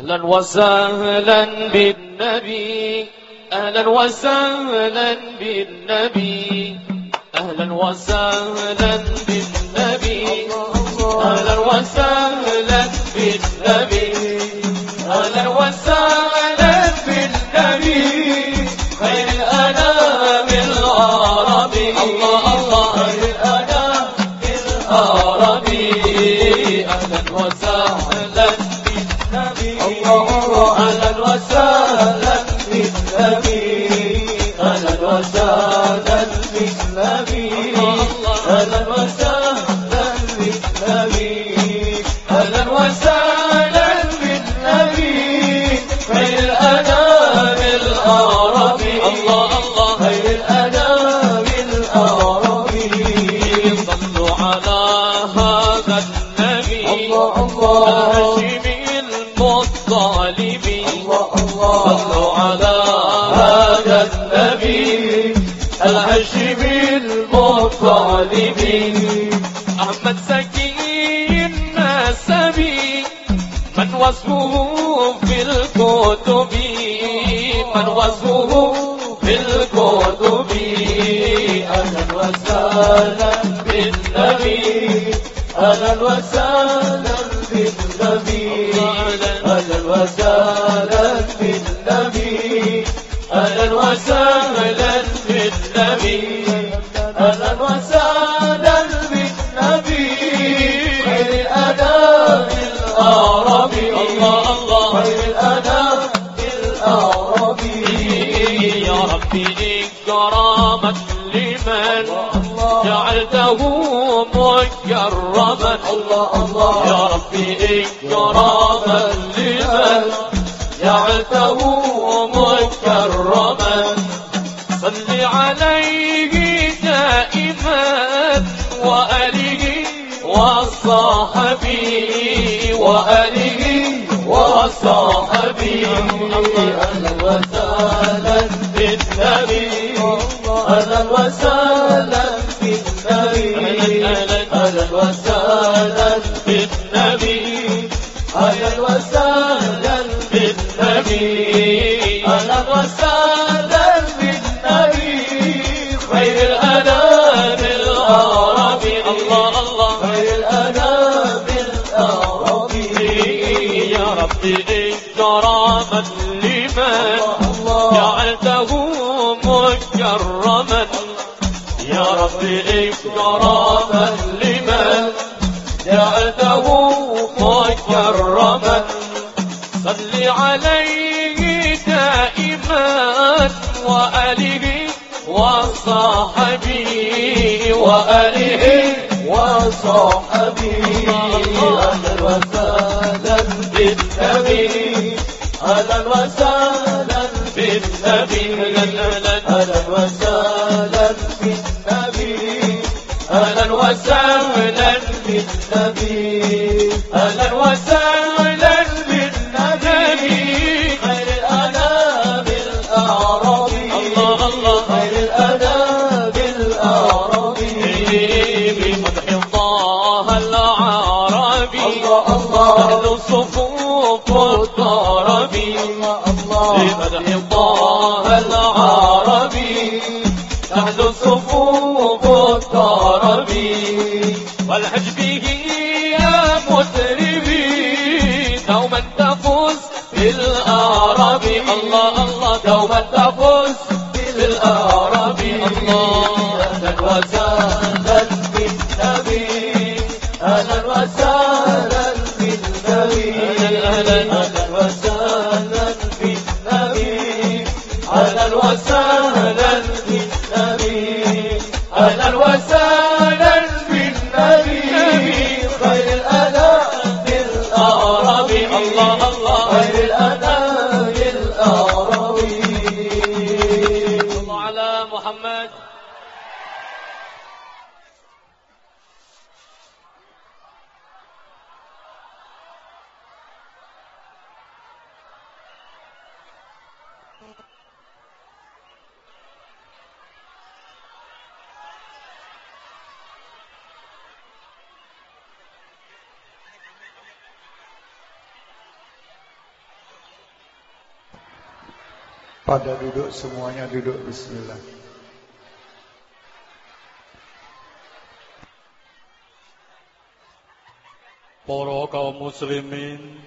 أهلا وسهلا بالنبي. أهلا وسهلا بالنبي. أهلا وسهلا بالنبي. أهلا وسهلا بالنبي. أهلا وسهلا لك بالنبي وصفه في الكتب من وصفه في الكتب بالنبي أهلا وسهلا بالنبي أهلا وسهلا بالنبي أهلا وسهلا الرحيم أهلا وسهلا بالنبي أهلا وسهلا وآله وصحبه أهلا وسهلا بالنبي أهلا وسهلا Pada duduk semuanya duduk. Bismillah. Para kaum muslimin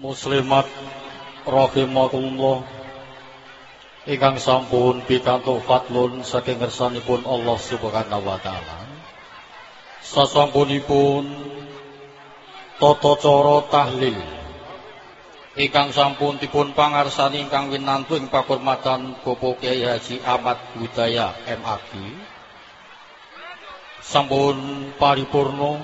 muslimat rahimakumullah. Ingkang sampun pikantuk fadlun saking ngersanipun Allah Subhanahu wa taala. Sasampunipun tata cara tahlil ingkang sampun dipun pangarsani ingkang winantu ing pakurmatan Bapak Kyai Haji Ahmad Budaya MAG sampun paripurna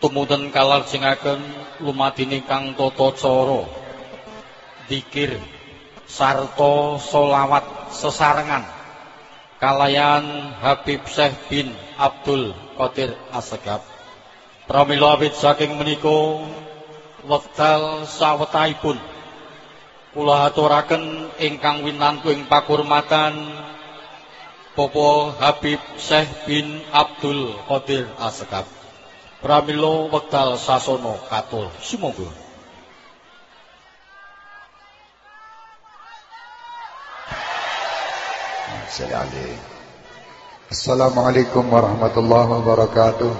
tumuntun kalajengaken lumadine kang tata cara. Dikir sarta solawat sesarengan kalayan Habib Syekh bin Abdul Qadir Asegaf. Pramila saking menika wekdal sawetahipun. Kula aturaken ingkang winantu ing pakurmatan Bapak Habib Syekh bin Abdul Qadir Asegaf pramila wekdal sasana katul. Sumangga. Assalamualaikum warahmatullahi wabarakatuh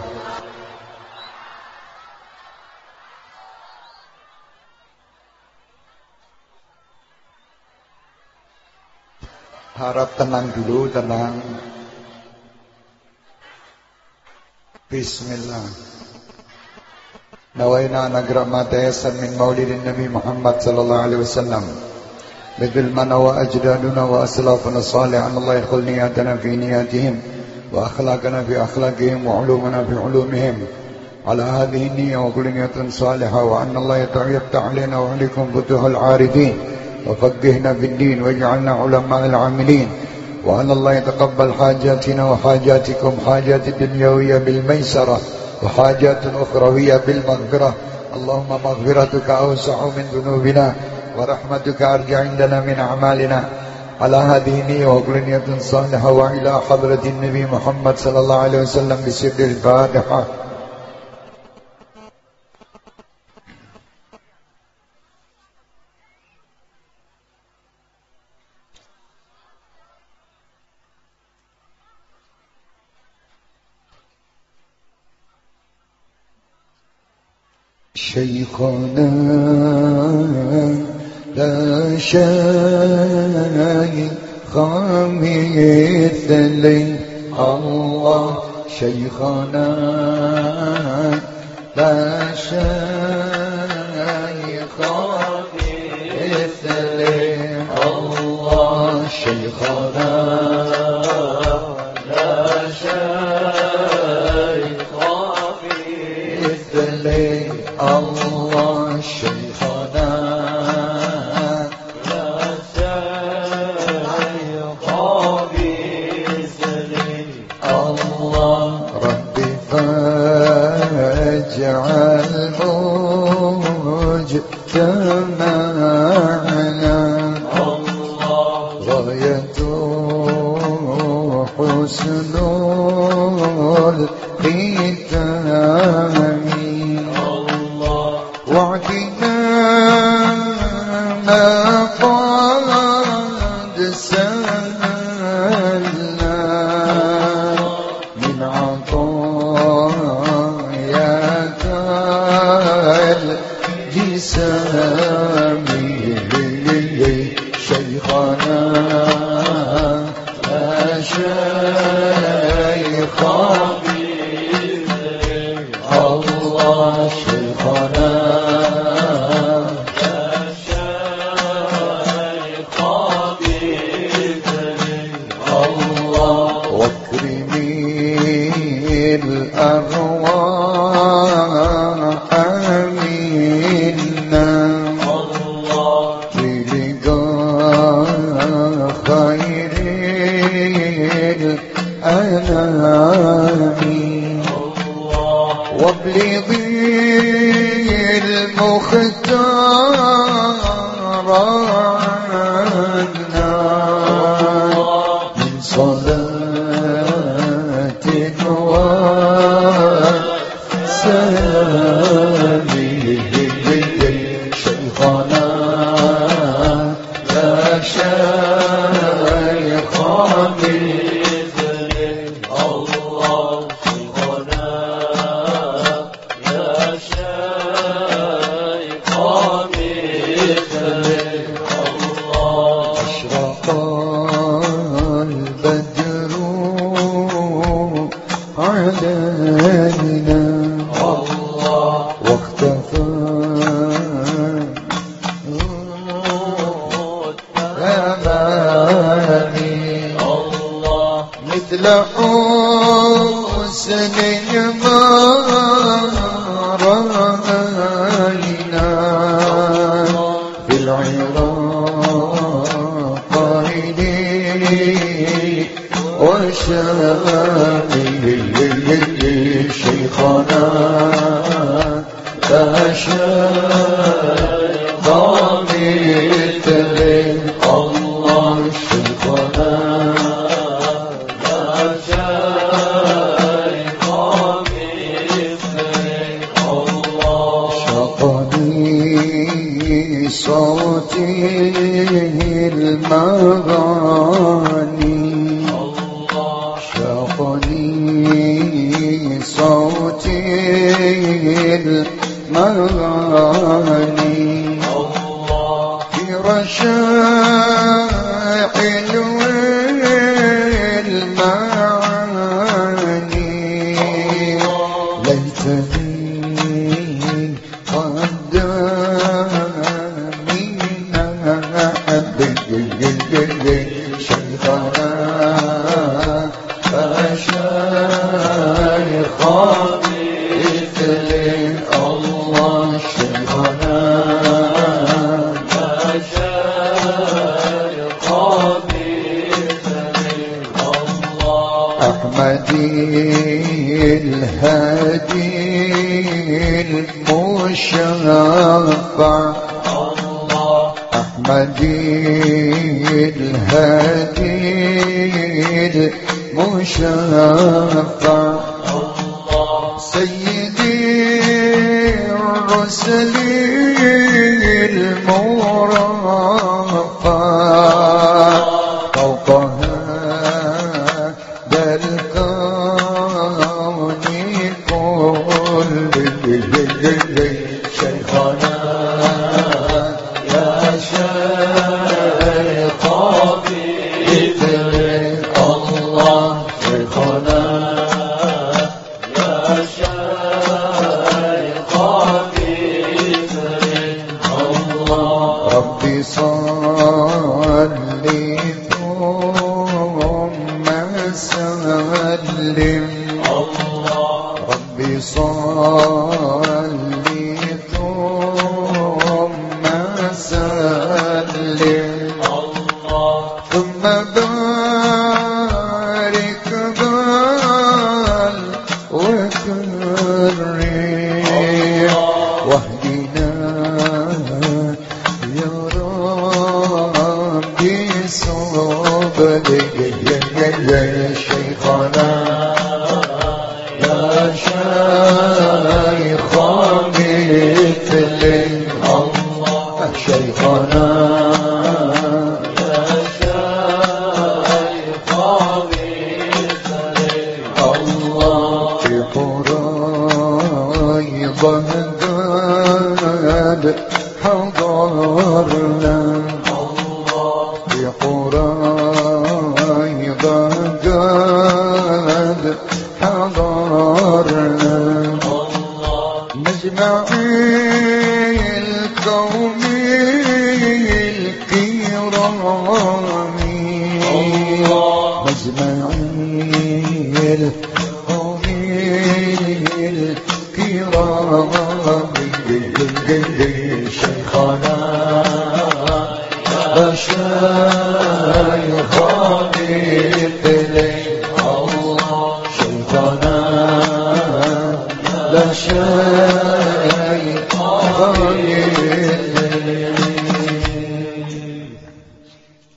Harap tenang dulu, tenang Bismillah نوينا نقرأ ما تيسر من مولد النبي محمد صلى الله عليه وسلم مثل ما نوى أجدادنا وأسلافنا الصالح أن الله يدخل نياتنا في نياتهم وأخلاقنا في أخلاقهم وعلومنا في علومهم على هذه النية وكل نية صالحة وأن الله يفتح علينا وعليكم فتوح العارفين وفقهنا في الدين واجعلنا علماء العاملين. وأن الله يتقبل حاجاتنا وحاجاتكم حاجات الدنيوية بالميسرة وحاجات أخروية بالمغفرة. اللهم مغفرتك أوسع من ذنوبنا ورحمتك أرجع عندنا من أعمالنا. على هذه النية وكل نية صالحة وإلى حضرة النبي محمد صلى الله عليه وسلم بسر الفاتحة. شيخنا لا شيخ مثلي الله شيخنا لا شيخ مثلي الله شيخنا. Oh.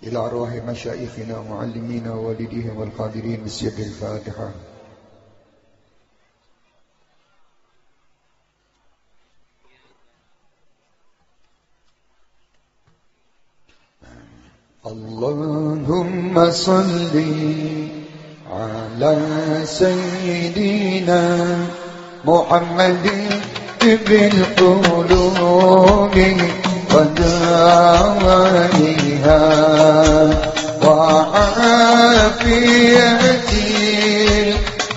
إلى أرواح مشايخنا ومعلمينا ووالديهم والقادرين بالسيد الفاتحة. اللهم صل على سيدنا محمد بالقلوب ودوائها وعافيتي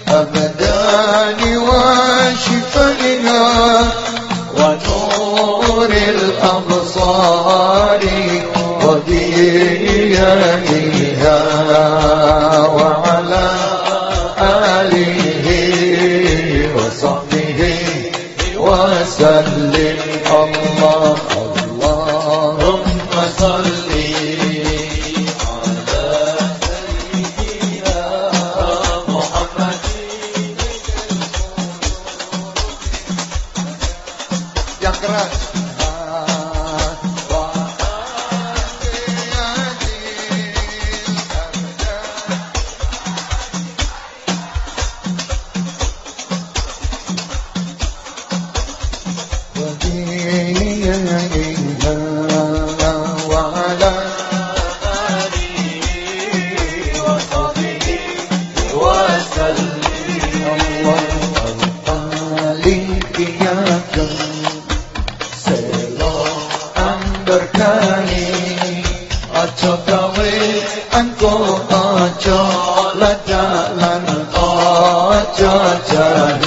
الأبدان وشفائها ونور الأبصار وضيائها aja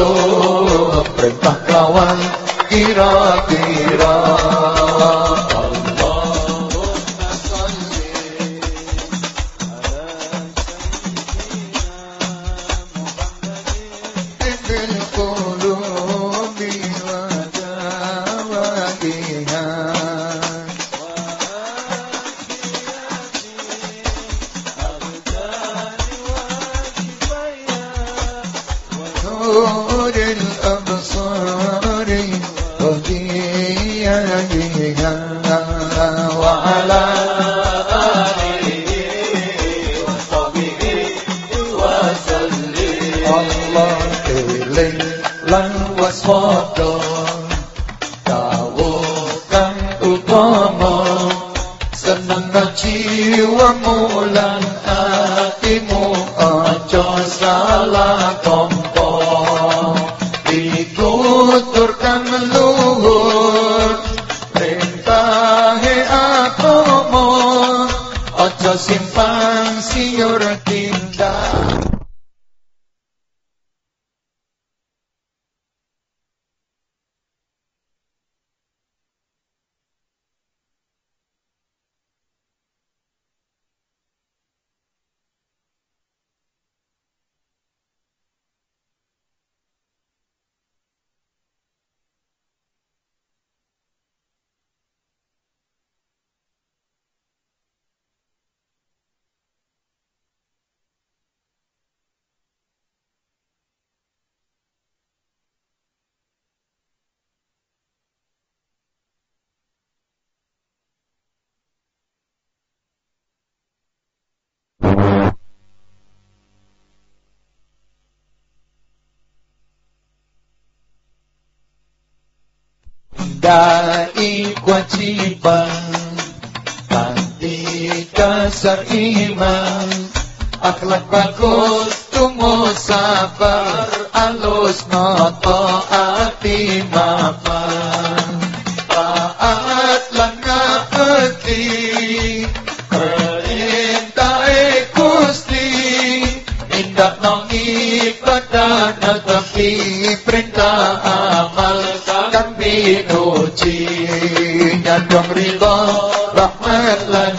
penindo perintah kawan kira-kira dai kewajiban. Tanti kasar iman. Akhlak bagus tunggu sabar. Alus noto ati mapan. Taat lan ngabekti Perintah Gusti. Indah nong ibadah Tapi perintah Sayyid Uci Nyandong Rila Rahmatlah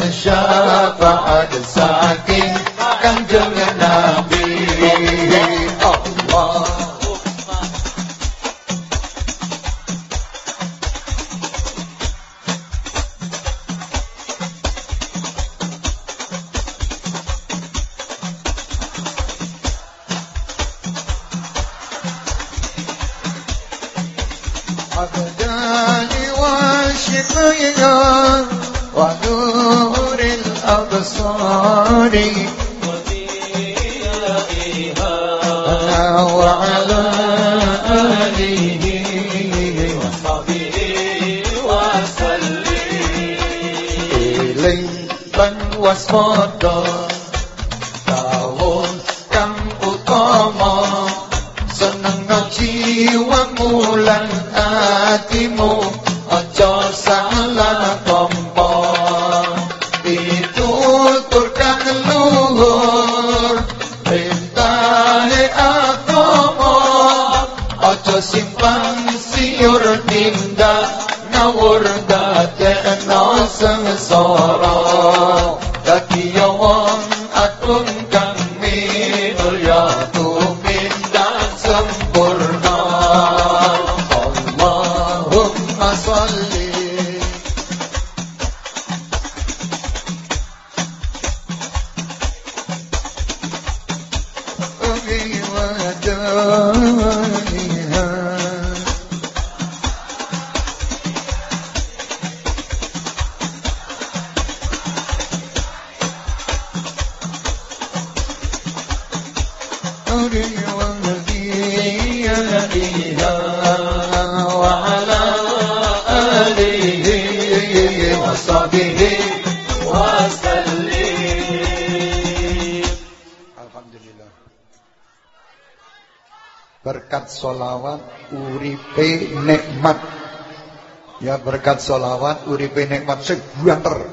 berkat solawat uripe nikmat sing banter.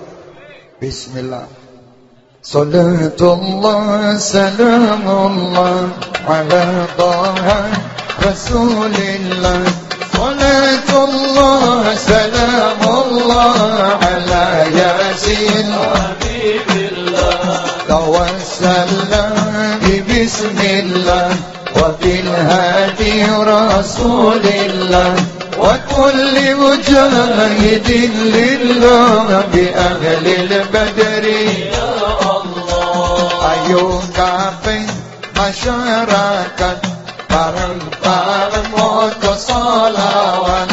Bismillah. Salatullah salamullah ala taha Rasulillah Salatullah salamullah ala yasin Habibillah di bismillah Wa bil hadi Rasulillah وكل مجاهد لله بأهل البدر. يا الله أيو كافي masyarakat bareng-bareng moco salawat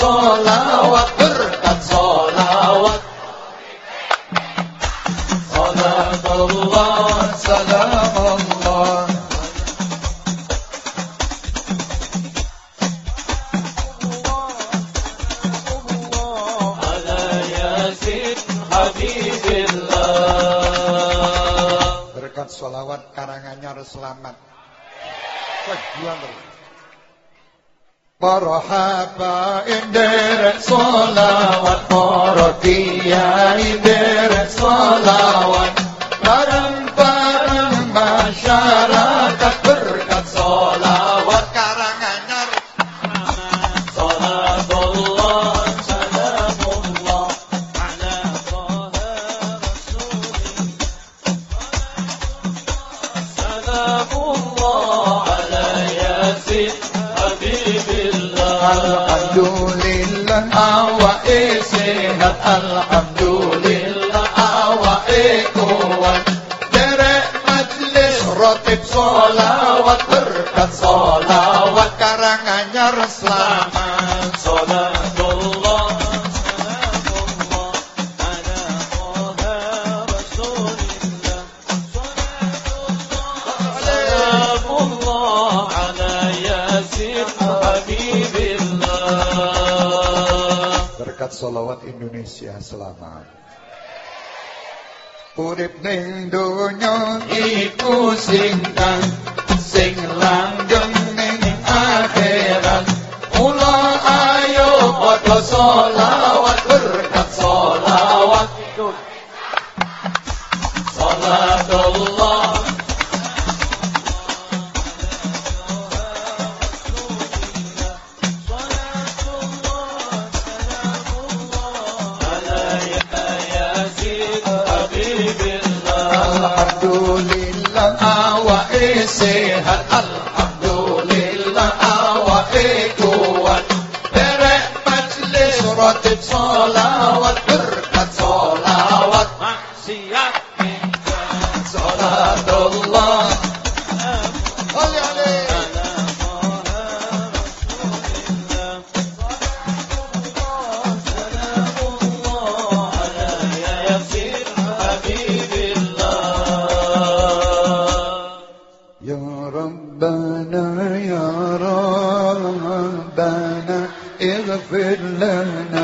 solawat berkat solawat Sadaqallah salamullah Ala yasin habibillah Berkat solawat karangannya harus selamat. Pejuang terus Para habaib derek solawat Para kiai derek solawat awake sehat alhamdulillah. Awake kuat. Derek majlis solawat berkat solawat karanganyar selamat. Pusat Solawat Indonesia selamat. Urip ning donya iku sing kang sing langgeng ning akhirat. Mula ayo padha solawat berkat solawat. Salatullah فيها الحمد لله وفي قوة فرق مجلس رتب صلوات Bethlehem.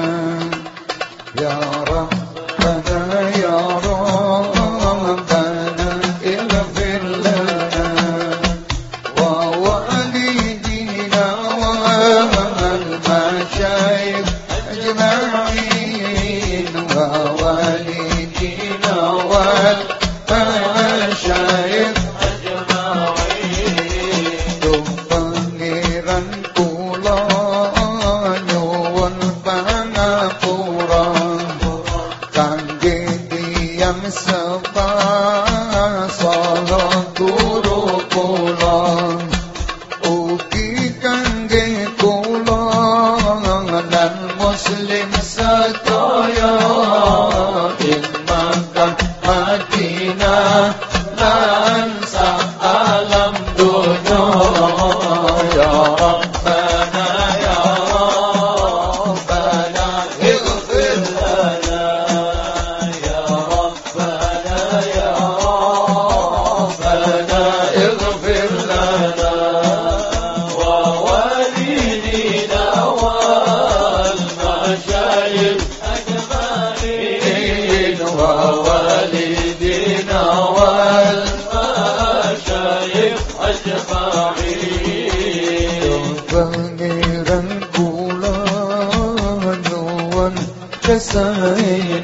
सहे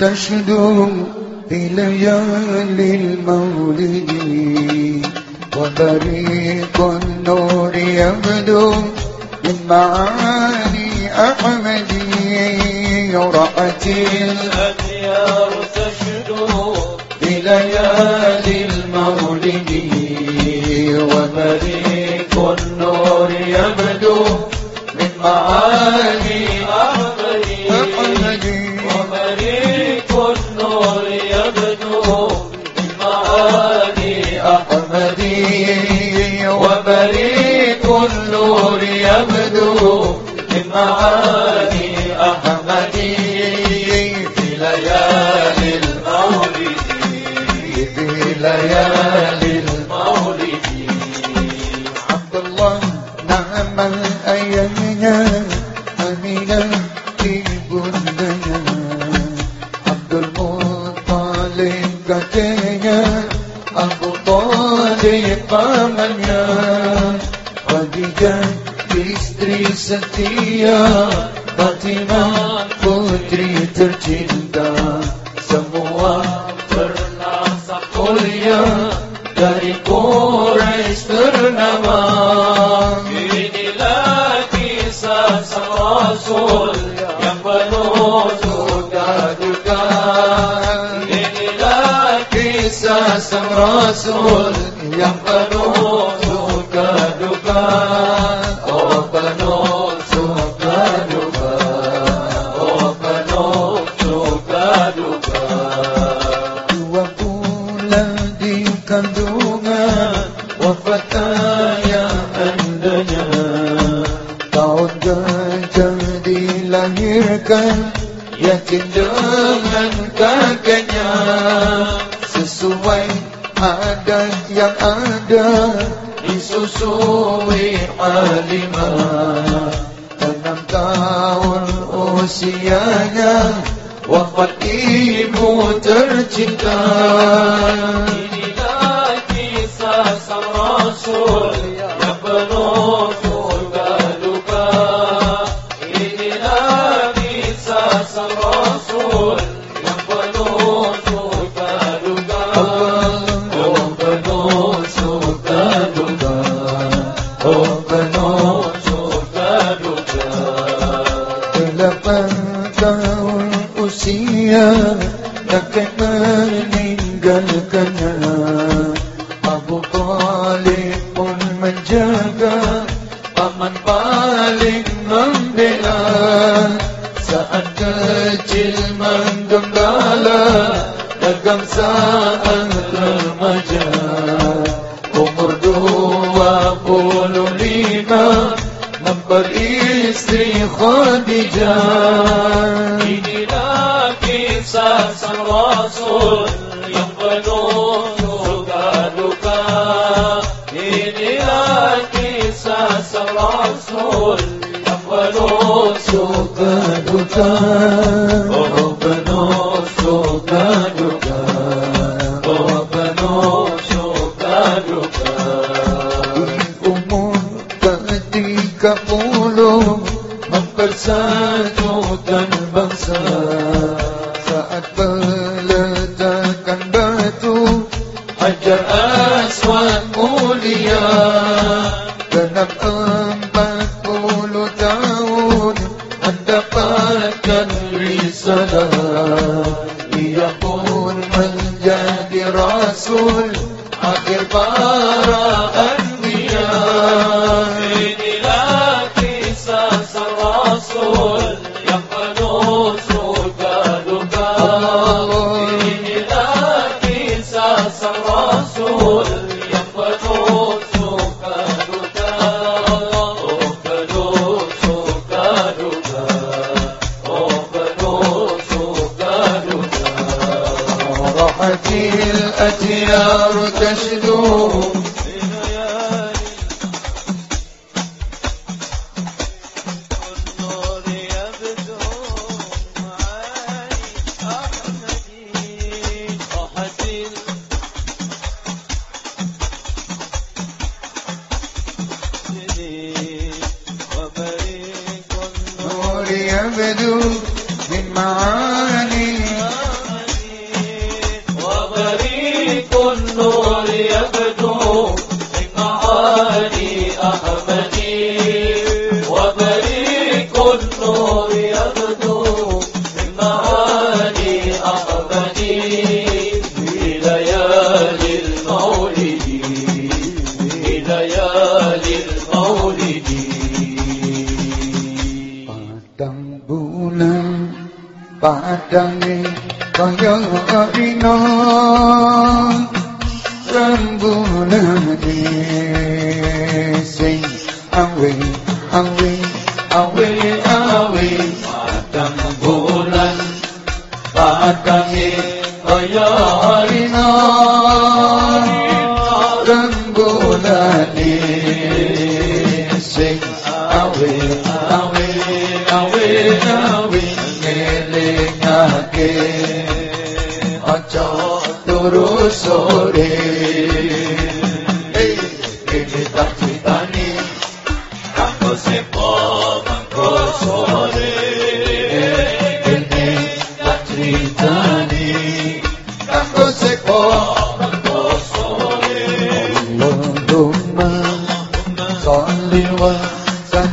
تشدو في ليالي المولد وبريد Oh sudah duka Inilah kisah sang Rasul Yang penuh suka duka Oh penuh suka duka Oh penuh suka duka Dua bulan di kandungan Wafatnya yang andanya. Tahun gajah dilahirkan sesuai ada yang ada disusui alimah enam tahun usianya wafat ibu tercinta.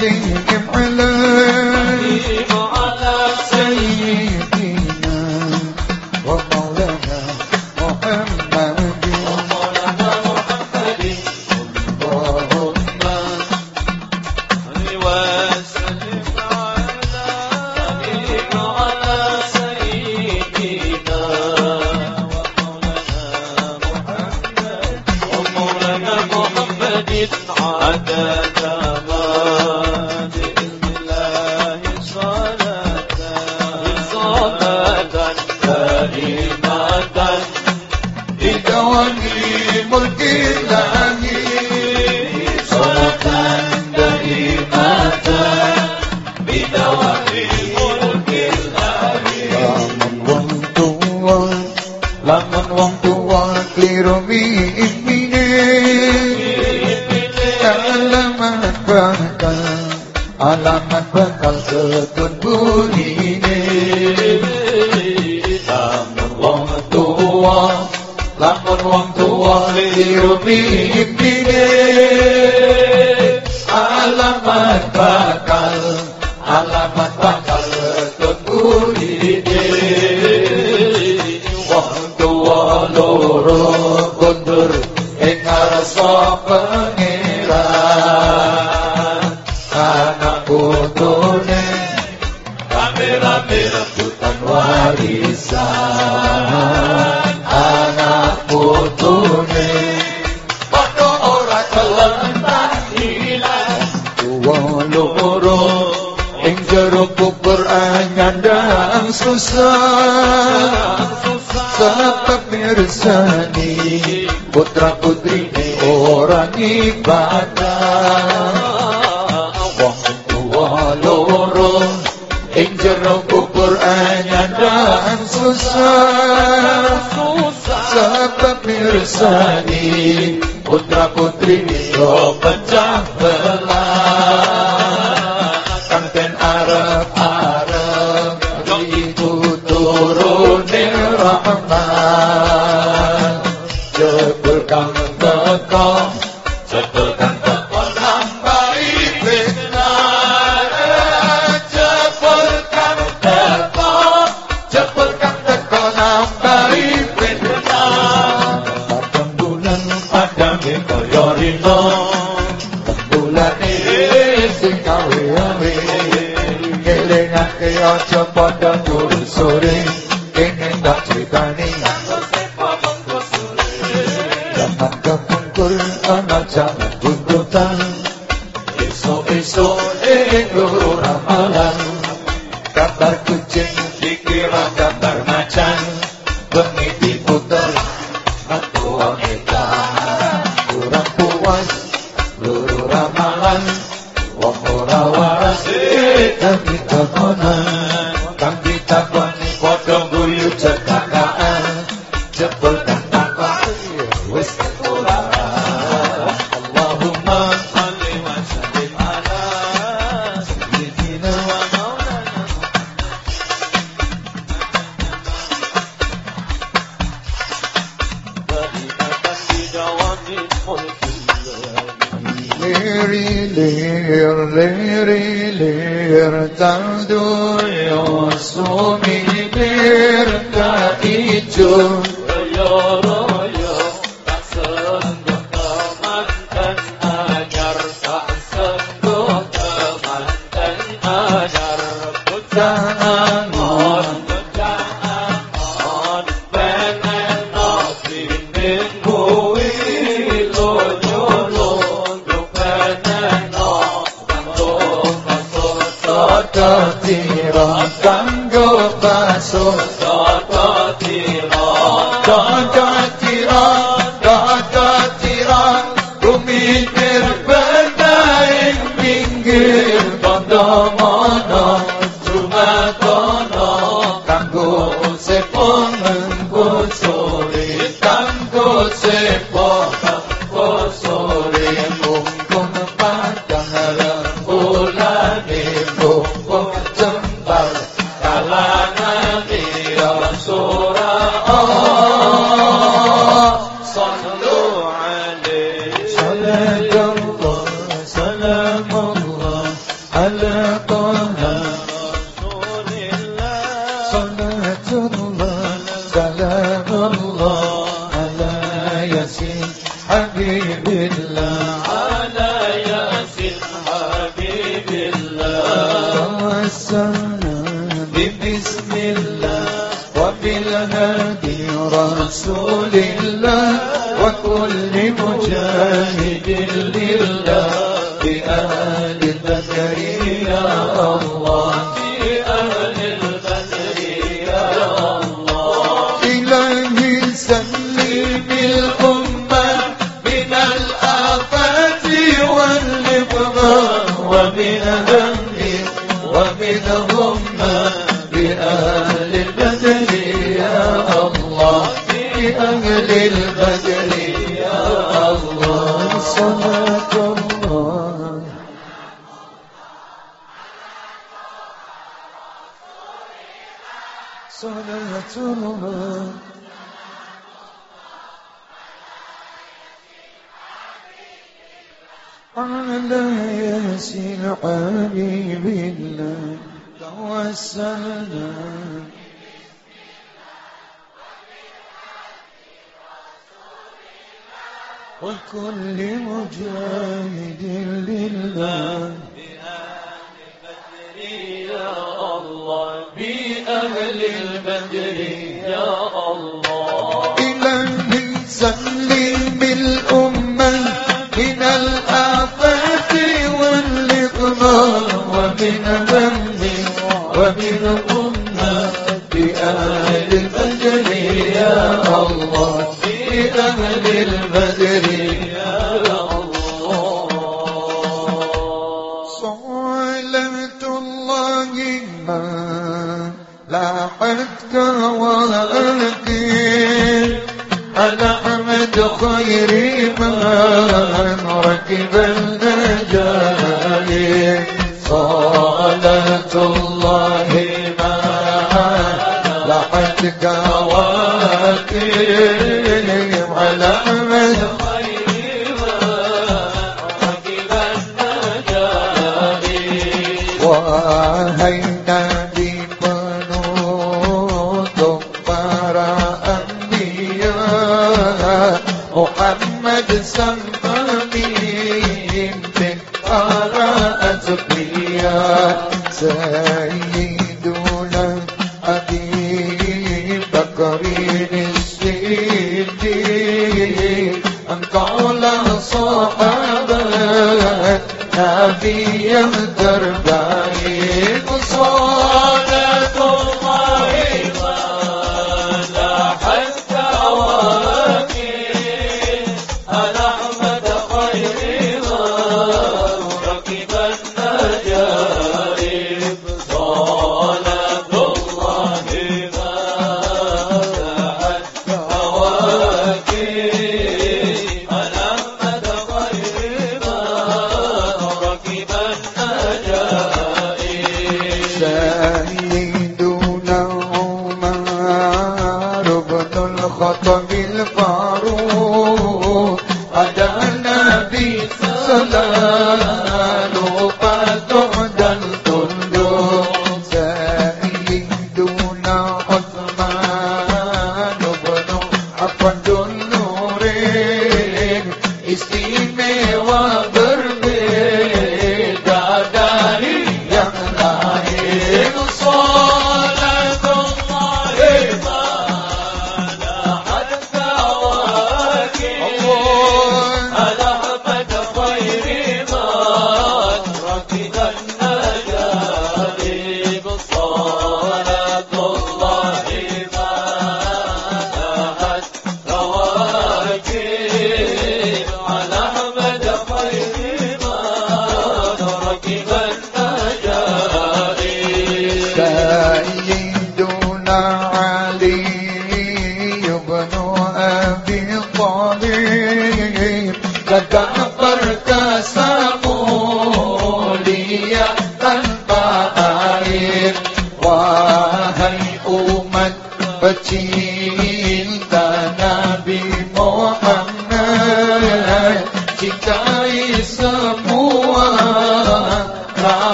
عبدك كفلا halaman bekal sekun buni ini Lamun wong tua, lamun wong tua liru pipi kersani putra putri ora ibadah wong tuwa loro ing jero kubur anyaran susah. Sebab kersani putra putri ni come.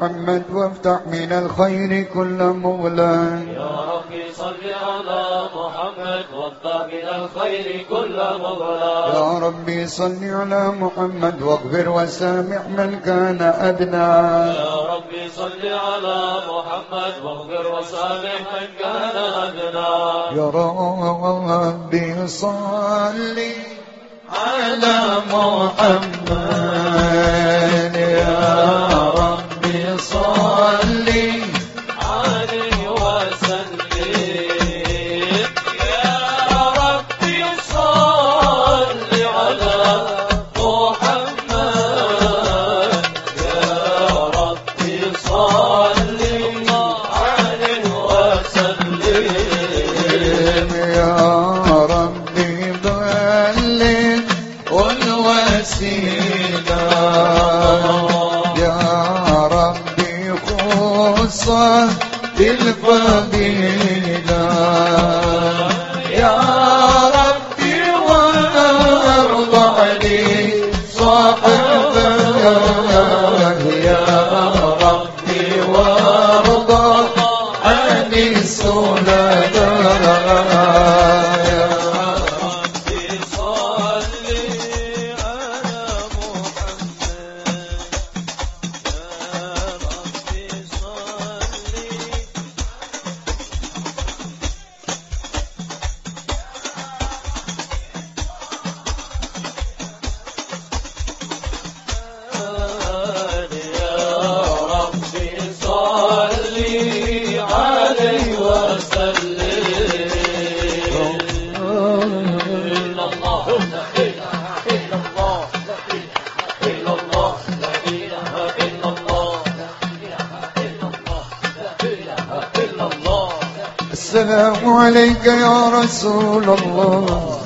محمد وافتح من الخير كل مغلا يا ربي صل على محمد وافتح من الخير كل مغلا يا ربي صل على محمد واغفر وسامح من كان أدنى. يا ربي صل على محمد واغفر وسامح من كان أدنى. يا ربي صل على محمد يا رب عليك يا رسول الله.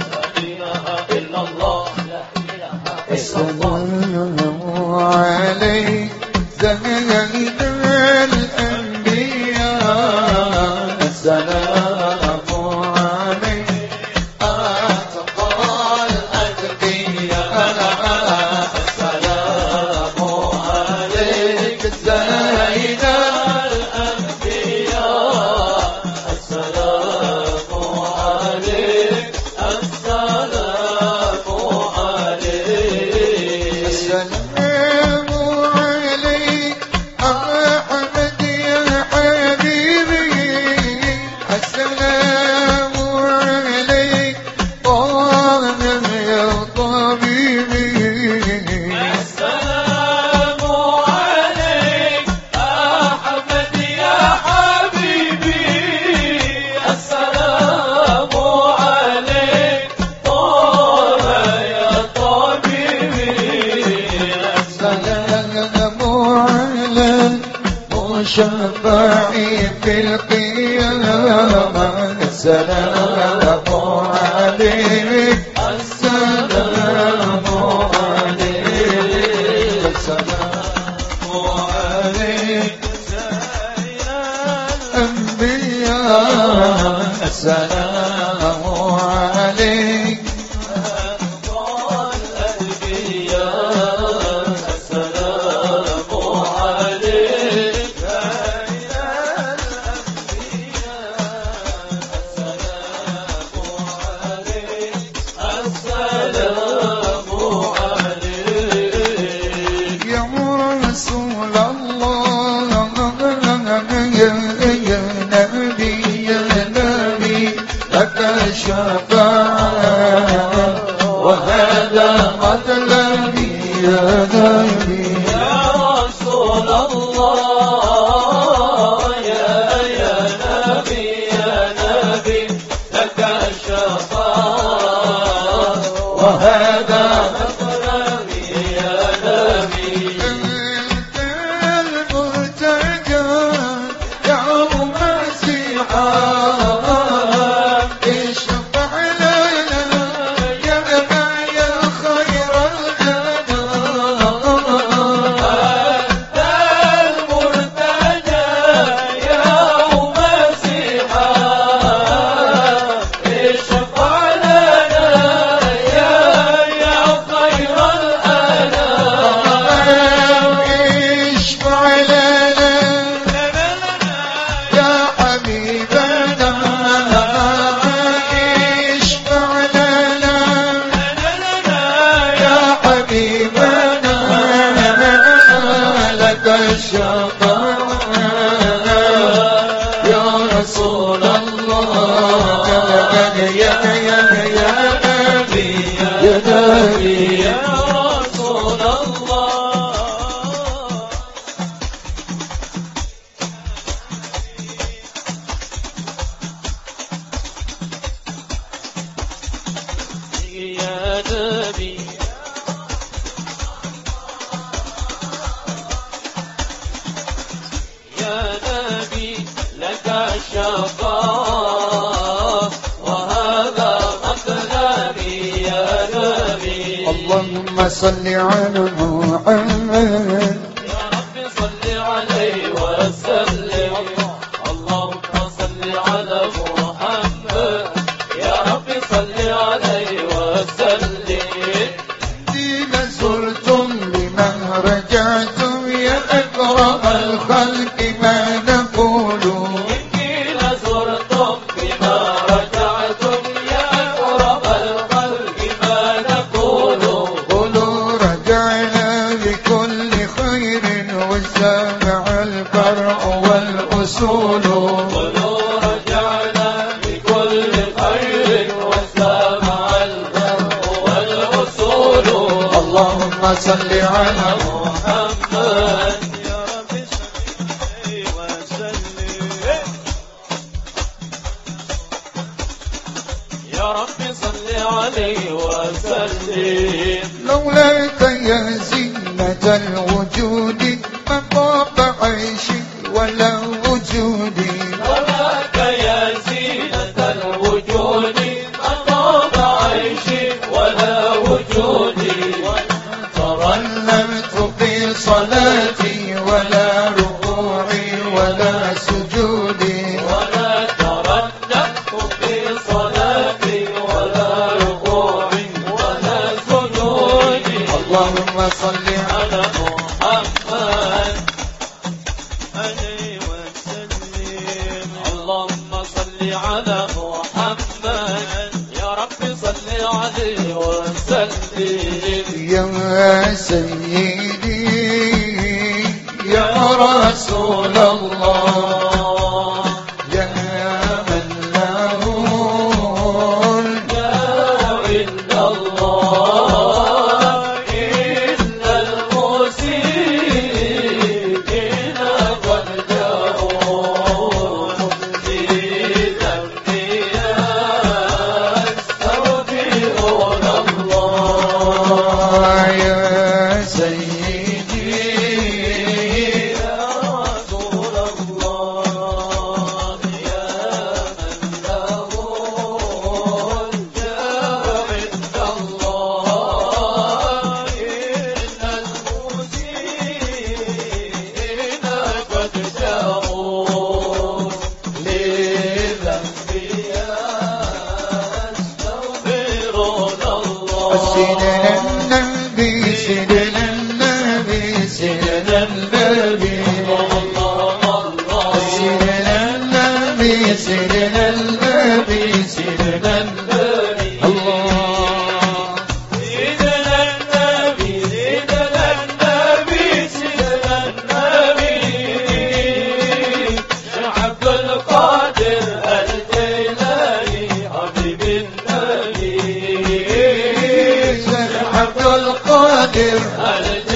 القادر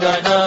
يا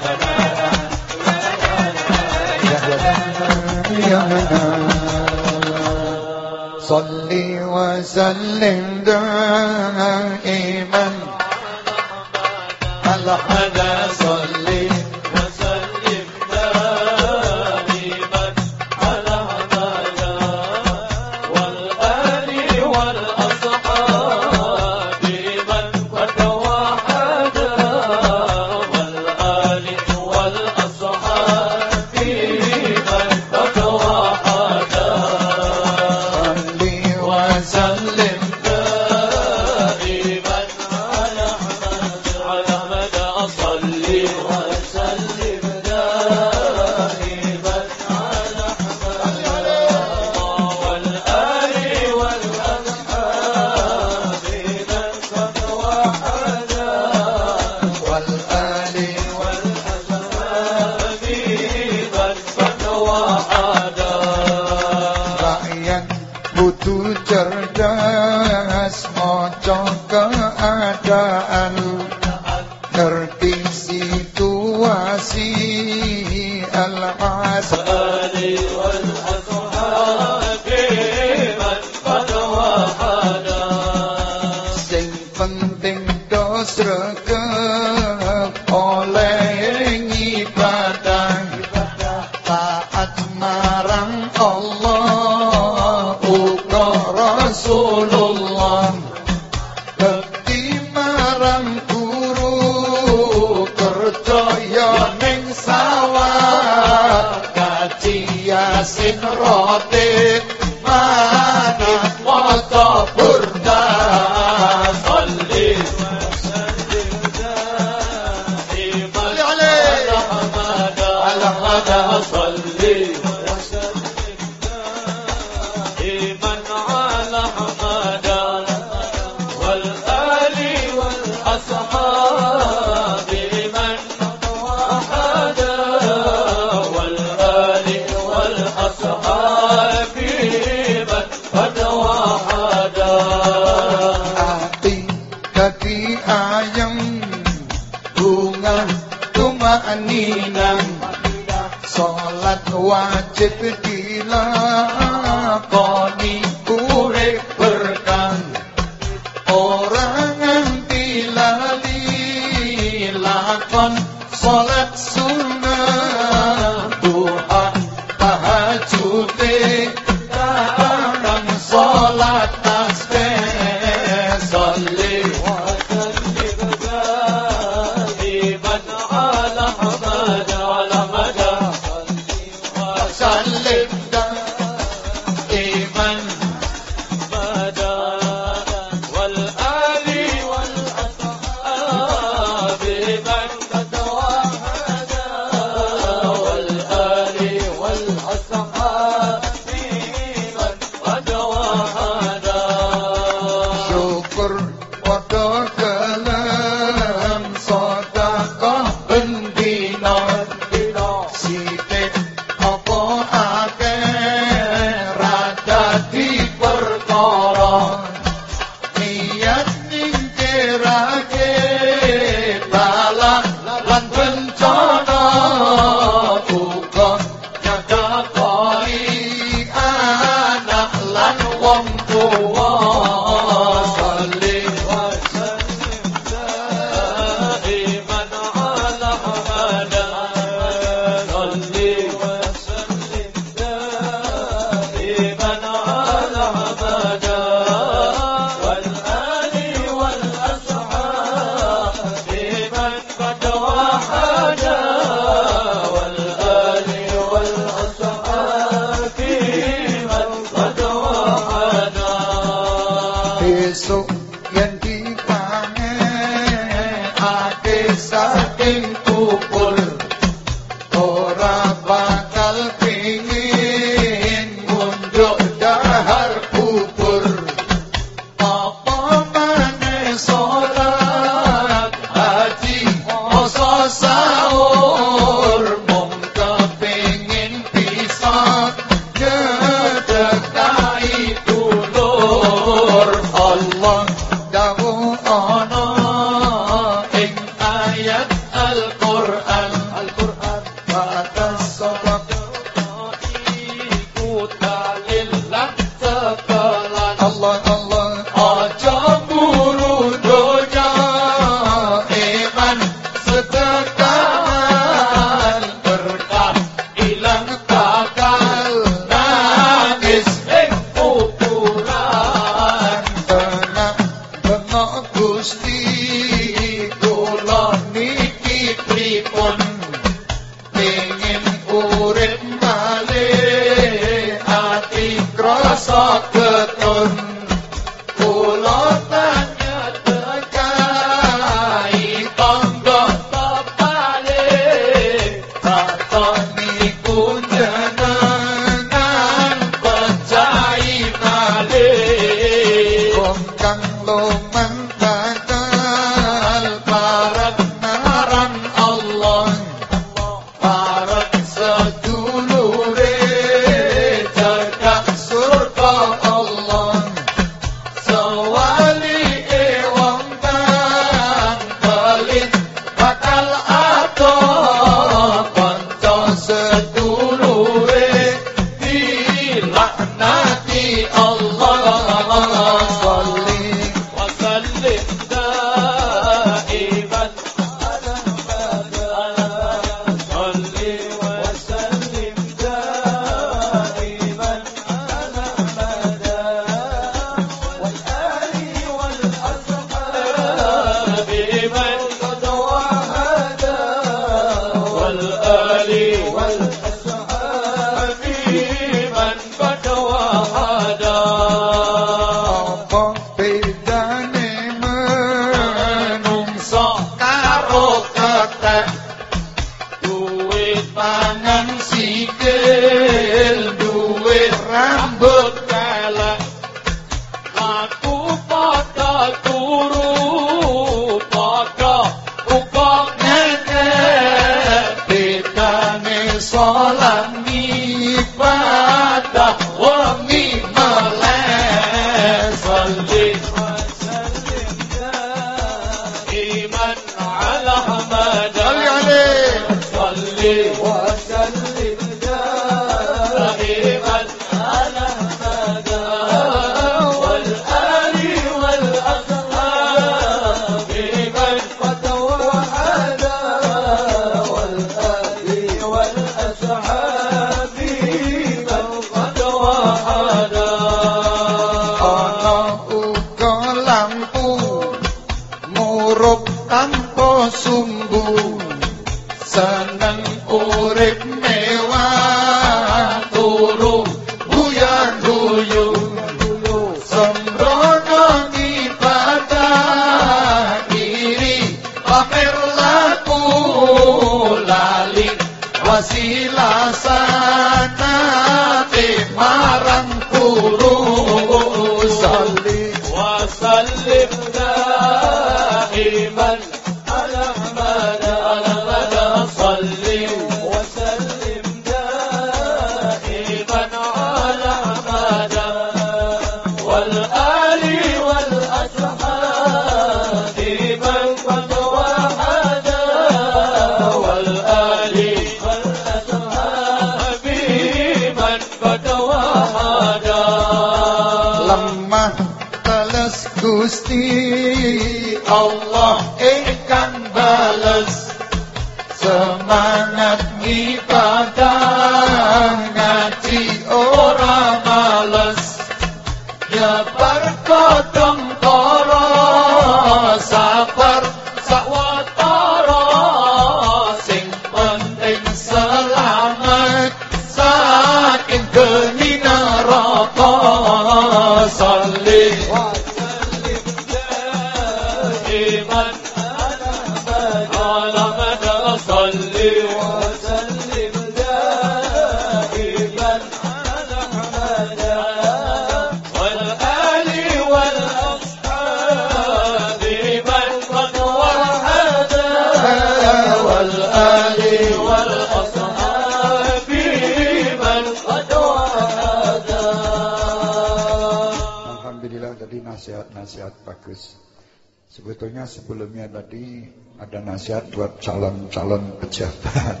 Sebetulnya sebelumnya tadi ada nasihat buat calon-calon pejabat.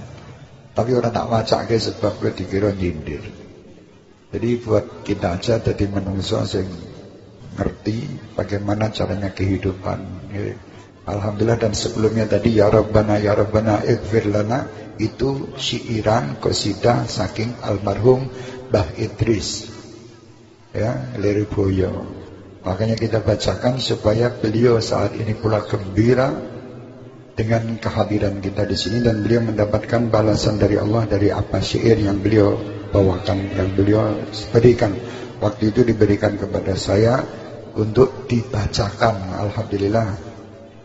Tapi orang tak macak ke sebab gue dikira nyindir. Jadi buat kita aja jadi menungso sing ngerti bagaimana caranya kehidupan. Ya. Alhamdulillah dan sebelumnya tadi ya Rabbana ya Rabbana ighfir lana itu syiiran qasidah saking almarhum Bah Idris ya Liriboyo. Makanya kita bacakan supaya beliau saat ini pula gembira dengan kehadiran kita di sini dan beliau mendapatkan balasan dari Allah dari apa syair yang beliau bawakan yang beliau berikan. Waktu itu diberikan kepada saya untuk dibacakan. Alhamdulillah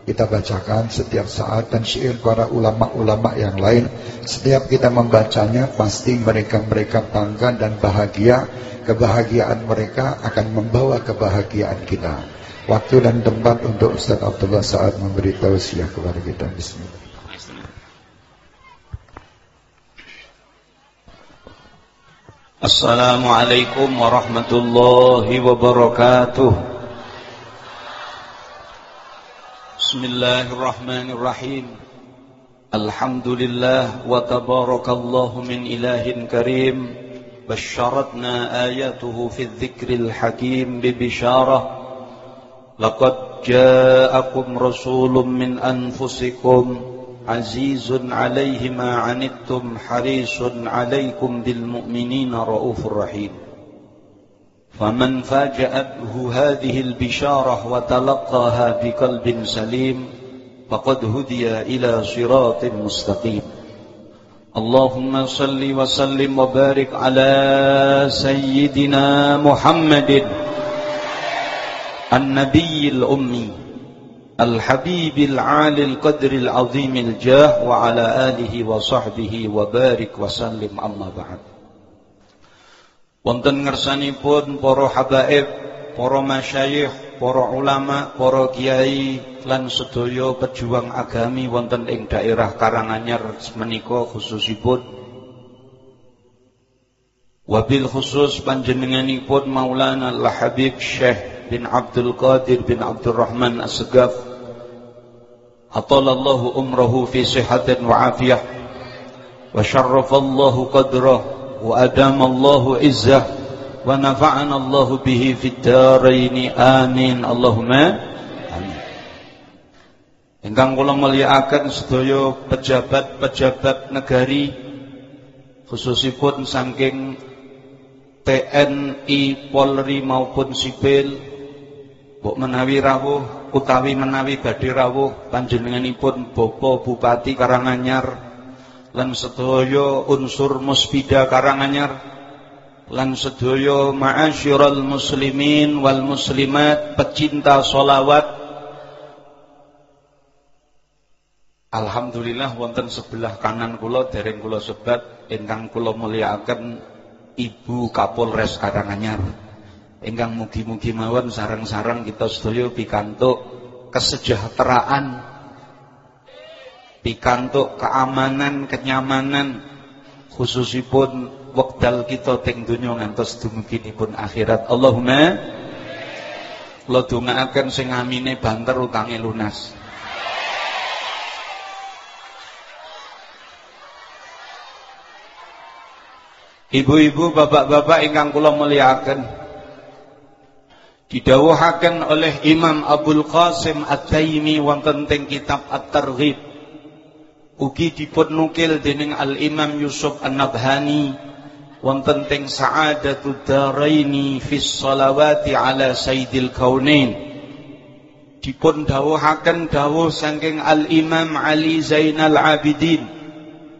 kita bacakan setiap saat dan syair para ulama-ulama yang lain. Setiap kita membacanya pasti mereka-mereka bangga dan bahagia. Kebahagiaan mereka akan membawa kebahagiaan kita. Waktu dan tempat untuk Ustaz Abdullah saat memberi tausiah kepada kita. Bismillah. Assalamualaikum warahmatullahi wabarakatuh بسم الله الرحمن الرحيم الحمد لله وتبارك الله من إله كريم بشرتنا آياته في الذكر الحكيم ببشارة لقد جاءكم رسول من أنفسكم عزيز عليه ما عنتم حريص عليكم بالمؤمنين رؤوف رحيم فمن فاجأته هذه البشارة وتلقاها بقلب سليم فقد هدي إلى صراط مستقيم. اللهم صل وسلم وبارك على سيدنا محمد النبي الأمي الحبيب العالي القدر العظيم الجاه وعلى آله وصحبه وبارك وسلم. أما بعد Wonten ngersanipun para habaib, para masyayikh, para ulama, para kiai lan sedaya pejuang agami wonten ing daerah Karanganyar menika khususipun. Wabil khusus panjenenganipun Maulana Al-Habib Syekh bin Abdul Qadir bin Abdul Rahman As-Segaf. Atalallahu umrahu fi sihatin wa afiyah wa syarrafallahu qadrah adamallahu izzah wa nafa'ana Allahu bihi fid dharain amin Allahumma amin Ingkang kula mulyakaken sedaya pejabat-pejabat negari khususipun saking TNI Polri maupun sipil Mbok menawi rawuh utawi menawi badhe rawuh panjenenganipun Bapak Bupati Karanganyar lan sedaya unsur Muspida Karanganyar. Lan sedaya ma'asyiral muslimin wal muslimat pecinta solawat Alhamdulillah wonten sebelah kanan kula dereng kula sebat ingkang kula mulyakaken Ibu Kapolres Karanganyar. Ingkang mugi-mugi mawon sarang-sarang kita sedaya pikantuk kesejahteraan pikantuk keamanan kenyamanan khususipun wekdal kita teng donya ngantos dumuginipun akhirat. Allahumma lo dongaaken sing amine banter utange lunas. Ibu-ibu, bapak-bapak ingkang kula mulyakaken didawuhaken oleh Imam Abdul Qasim At-Taimi wonten teng kitab At-Targhib ugi dipun nukil dening Al-Imam Yusuf An-Nabhani wonten teng Sa'adatud Daraini fis salawati ala Sayyidil Kaunain. Dipun dawuhaken dawuh saking Al-Imam Ali Zainal Abidin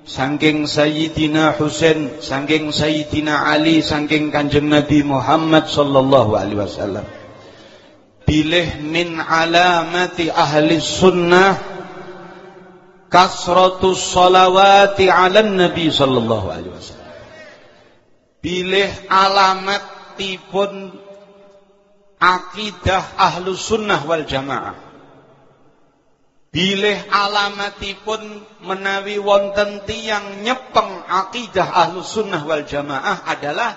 saking Sayyidina Husain saking Sayyidina Ali saking Kanjeng Nabi Muhammad sallallahu alaihi wasallam. Bilih min alamati ahli sunnah kasratus salawati ala nabi sallallahu alaihi wasallam bilih alamat tipun akidah ahlu sunnah wal jamaah bilih alamatipun menawi wonten tiang nyepeng akidah ahlu sunnah wal jamaah adalah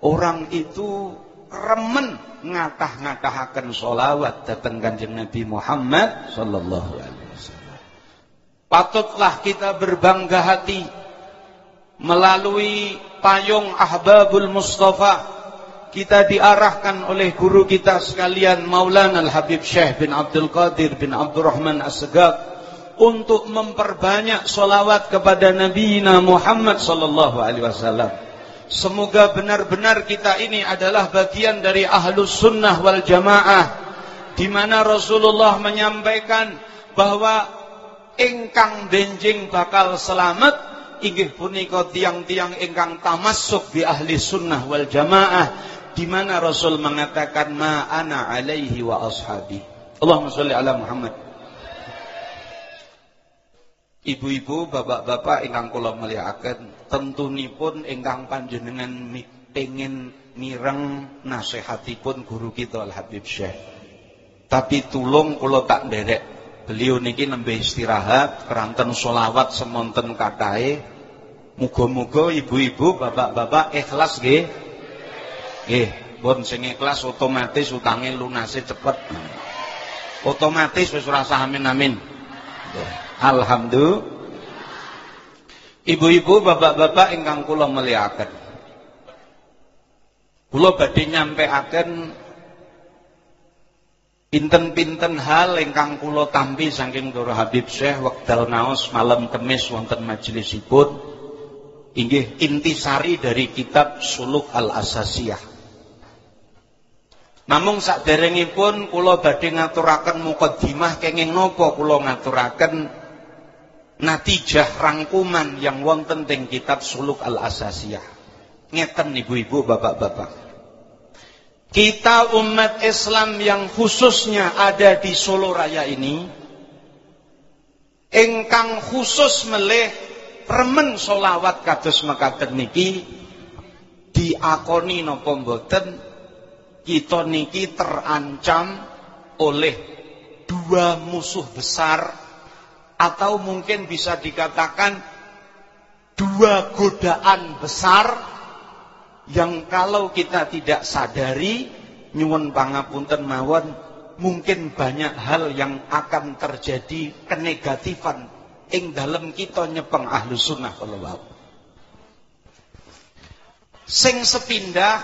orang itu remen ngatah-ngatahaken solawat datang kanjeng Nabi Muhammad sallallahu alaihi. Patutlah kita berbangga hati melalui payung Ahbabul Mustafa. Kita diarahkan oleh guru kita sekalian Maulana Al-Habib Syekh bin Abdul Qadir bin Abdurrahman As-Segaf untuk memperbanyak solawat kepada Nabi Muhammad sallallahu alaihi wasallam. Semoga benar-benar kita ini adalah bagian dari ahlus sunnah wal jamaah di mana Rasulullah menyampaikan bahwa ingkang benjing bakal selamat inggih punika tiang-tiang ingkang tamasuk di ahli sunnah wal jamaah di mana Rasul mengatakan ma ana alaihi wa ashabi Allahumma sholli ala Muhammad Ibu-ibu, bapak-bapak ingkang kula mulyakaken, tentunipun ingkang panjenengan pengin mireng nasihatipun guru kita Al Habib Syekh. Tapi tulung kula tak nderek. Beliau niki nembe istirahat, keranten solawat semonten katahe. Muga-muga ibu-ibu, bapak-bapak ikhlas nggih. Nggih, pun sing ikhlas otomatis utange lunase cepet. Otomatis wis ora amin amin. Alhamdulillah. Ibu-ibu, bapak-bapak ingkang kula mulyakaken. Kula badhe nyampeaken pinten-pinten hal ingkang kula tampi saking Doro Habib Syekh wekdal naos malam Kamis wonten majelisipun inggih intisari dari kitab Suluk Al-Asasiyah. Namung saderengipun kula badhe ngaturaken mukadimah kenging napa kula ngaturaken natijah rangkuman yang wonten teng kitab Suluk Al-Asasiyah. Ngeten ibu-ibu, bapak-bapak. Kita umat Islam yang khususnya ada di Solo Raya ini ingkang khusus melih remen solawat kados mekaten niki diakoni napa mboten? Kita niki terancam oleh dua musuh besar atau mungkin bisa dikatakan dua godaan besar yang kalau kita tidak sadari nyuwun pangapunten mawon mungkin banyak hal yang akan terjadi kenegatifan ing dalam kita nyepeng ahlu sunnah wal sing sepindah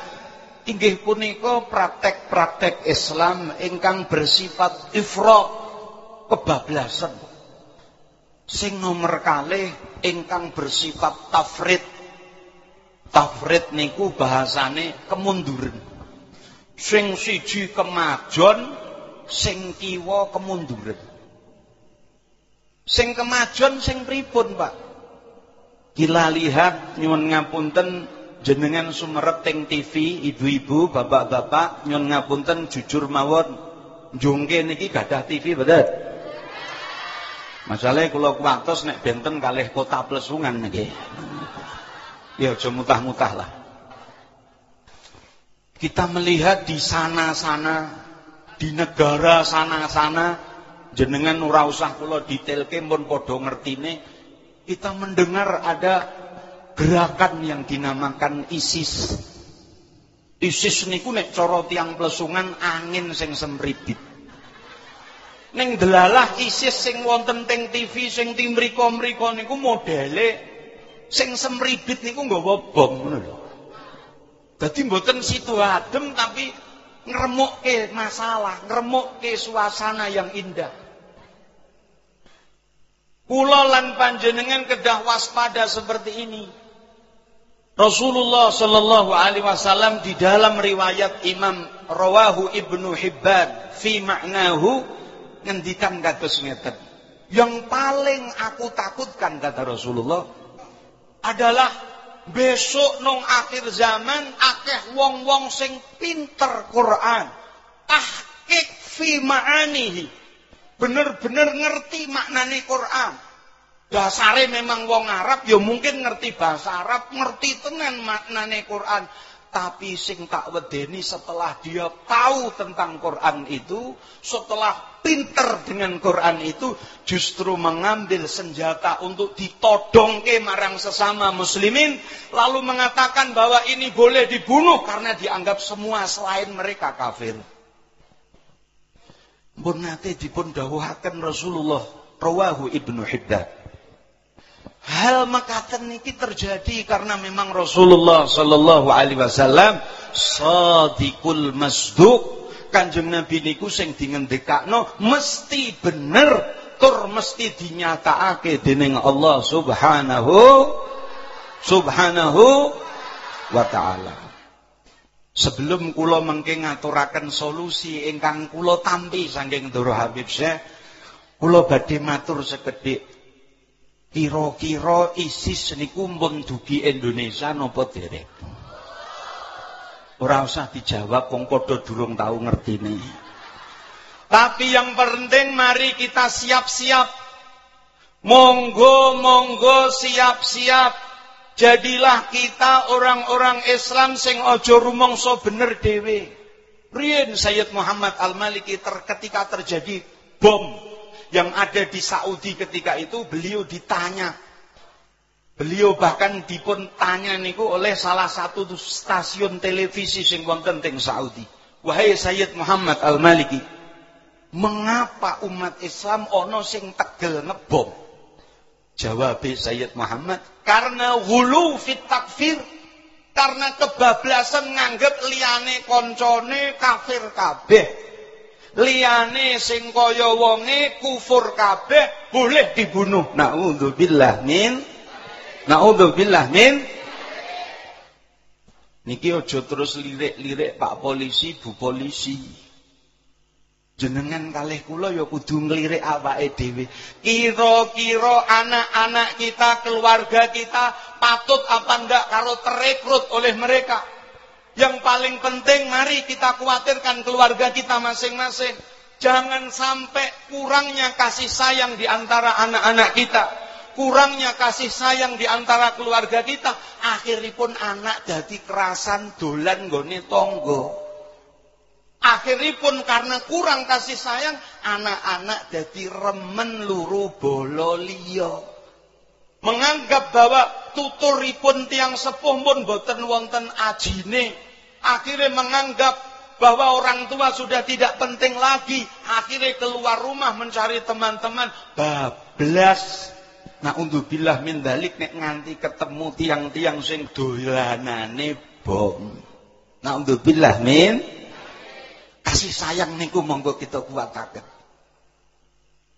inggih punika praktek-praktek Islam ingkang bersifat ifrat kebablasan Sing nomor kalih ingkang bersifat tafrid. Tafrid niku bahasane kemunduran. Sing siji kemajon, sing kiwa kemunduran. Sing kemajon sing pripun, Pak? Kita lihat nyuwun ngapunten jenengan sumerep teng TV, ibu-ibu, bapak-bapak, nyuwun ngapunten jujur mawon. Jungke niki gadah TV betul. Masalahnya kalau kuatos nek benten kalih kota plesungan niki. Ya aja mutah-mutah lah. Kita melihat di sana-sana, di negara sana-sana, jenengan ora usah kula detailke pun padha ngertine, kita mendengar ada gerakan yang dinamakan ISIS. ISIS niku nek cara tiang plesungan angin sing semribit. Ning delalah ISIS sing wonten teng TV sing timriko-mriko niku modele sing semribit niku nggawa bom ngono lho. Dadi mboten situ adem tapi ngeremukke masalah, ngeremukke suasana yang indah. Kula lan panjenengan kedah waspada seperti ini. Rasulullah Shallallahu Alaihi Wasallam di dalam riwayat Imam Rawahu Ibnu Hibban fi maknahu ngendikan kados ngeten. Yang paling aku takutkan kata Rasulullah adalah besok nong akhir zaman akeh wong-wong sing pinter Quran. Tahqiq fi ma'anihi. Bener-bener ngerti maknane Quran. Dasare memang wong Arab ya mungkin ngerti bahasa Arab ngerti tenan maknane Quran. Tapi sing tak wedeni setelah dia tahu tentang Quran itu setelah pinter dengan Quran itu justru mengambil senjata untuk ditodongke marang sesama muslimin lalu mengatakan bahwa ini boleh dibunuh karena dianggap semua selain mereka kafir. Pun nate dipun Rasulullah rawahu Ibnu Hibban. Hal makaten niki terjadi karena memang Rasulullah sallallahu alaihi wasallam sadiqul masduq Kanjeng Nabi niku sing dingendikakno mesti bener tur mesti dinyatakake dening Allah Subhanahu Subhanahu wa taala. Sebelum kula mengke ngaturaken solusi ingkang kula tampi saking Doro Habib Syekh, kula badhe matur sekedhik kira-kira ISIS niku mbon dugi Indonesia napa derek? Ora usah dijawab wong padha durung tahu ngertine. Tapi yang penting mari kita siap-siap. Monggo monggo siap-siap. Jadilah kita orang-orang Islam sing ojo rumangsa bener dhewe. Riyen Sayyid Muhammad Al-Maliki ter, ketika terjadi bom yang ada di Saudi ketika itu beliau ditanya Beliau bahkan dipun tanya niku oleh salah satu stasiun televisi sing wonten teng Saudi. Wahai Sayyid Muhammad Al-Maliki, mengapa umat Islam ono sing tegel ngebom? Jawab Sayyid Muhammad, karena hulu fit takfir. Karena kebablasan nganggep liyane koncone kafir kabeh. Liyane sing kaya wonge kufur kabeh boleh dibunuh. Nauzubillah min Naudzubillah min Niki ojo terus lirik-lirik Pak polisi, Bu polisi. Jenengan kalih kula ya kudu nglirik awake dhewe. Kira-kira anak-anak kita, keluarga kita patut apa ndak karo terekrut oleh mereka. Yang paling penting mari kita khawatirkan keluarga kita masing-masing. Jangan sampai kurangnya kasih sayang di antara anak-anak kita kurangnya kasih sayang di antara keluarga kita, akhiripun anak jadi kerasan dolan gone tonggo. Akhiripun karena kurang kasih sayang, anak-anak jadi remen luru bolo liya. Menganggap bahwa tuturipun tiang sepuh pun boten wonten ajine. Akhirnya menganggap bahwa orang tua sudah tidak penting lagi. Akhirnya keluar rumah mencari teman-teman. Bablas Naudzubillah min dalik nek nganti ketemu tiang-tiang sing dolanane bom. Naudzubillah min kasih sayang niku monggo kita kuataken.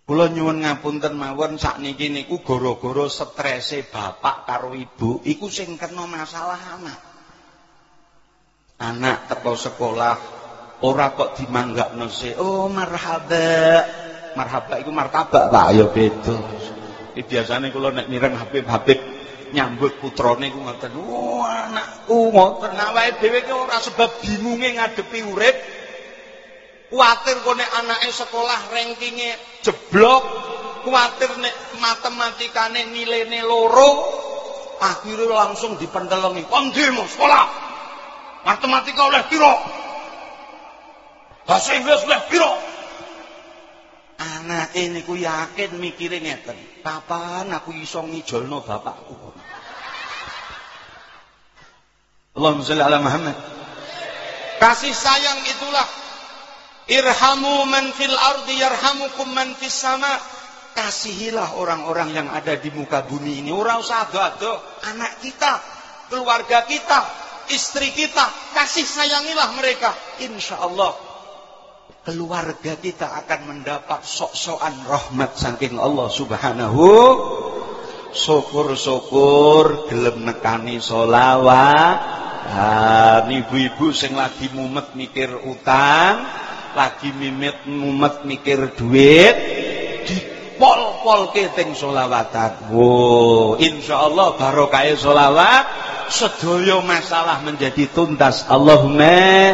Kula nyuwun ngapunten mawon sakniki niku gara-gara strese bapak karo ibu iku sing kena masalah anak. Anak teko sekolah ora kok dimanggakno se oh marhaba marhaba iku martabak Pak ya beda iki biasane kula nek mireng Habib-habib nyambut putrane iku ngoten oh anakku ngoten. Awake dhewe ki ora sebab bingunge ngadepi urip. Kuatir kok nek anake sekolah rankingnya jeblok kuatir nek matematikane nilainya loro akhirnya langsung dipentelengi. Kondilmu sekolah matematika oleh piro? Bahasa Inggris oleh piro? Anak ini ku yakin mikirin ngeten. Kapan aku iso ngijolno bapakku? Allahumma sholli ala Muhammad. Kasih sayang itulah irhamu man fil ardi yarhamukum man fis sama. Kasihilah orang-orang yang ada di muka bumi ini. Ora usah ado anak kita, keluarga kita, istri kita, kasih sayangilah mereka. Insya Allah keluarga kita akan mendapat sok-sokan rahmat saking Allah Subhanahu syukur-syukur gelem nekani solawat Ah, ibu-ibu sing lagi mumet mikir utang, lagi mimit mumet mikir duit, dipol-pol keting solawatan. Wow, insya Allah barokah solawat, sedaya masalah menjadi tuntas. Allahumma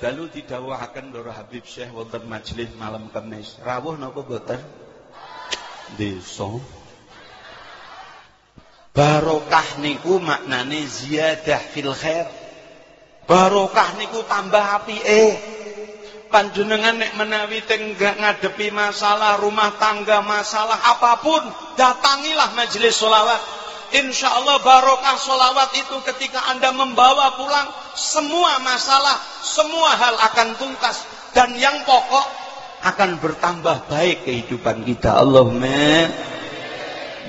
Dalu didhawuhaken Loro Habib Syekh wonten majelis malam Kamis. Rawuh napa boten? Desa. Barokah niku maknane ziyadah fil khair. Barokah niku tambah apike. Panjenengan nek menawi tenggak ngadepi masalah rumah tangga, masalah apa pun, datangilah majelis solawat Insya Allah barokah solawat itu ketika anda membawa pulang semua masalah, semua hal akan tuntas dan yang pokok akan bertambah baik kehidupan kita. Allahumma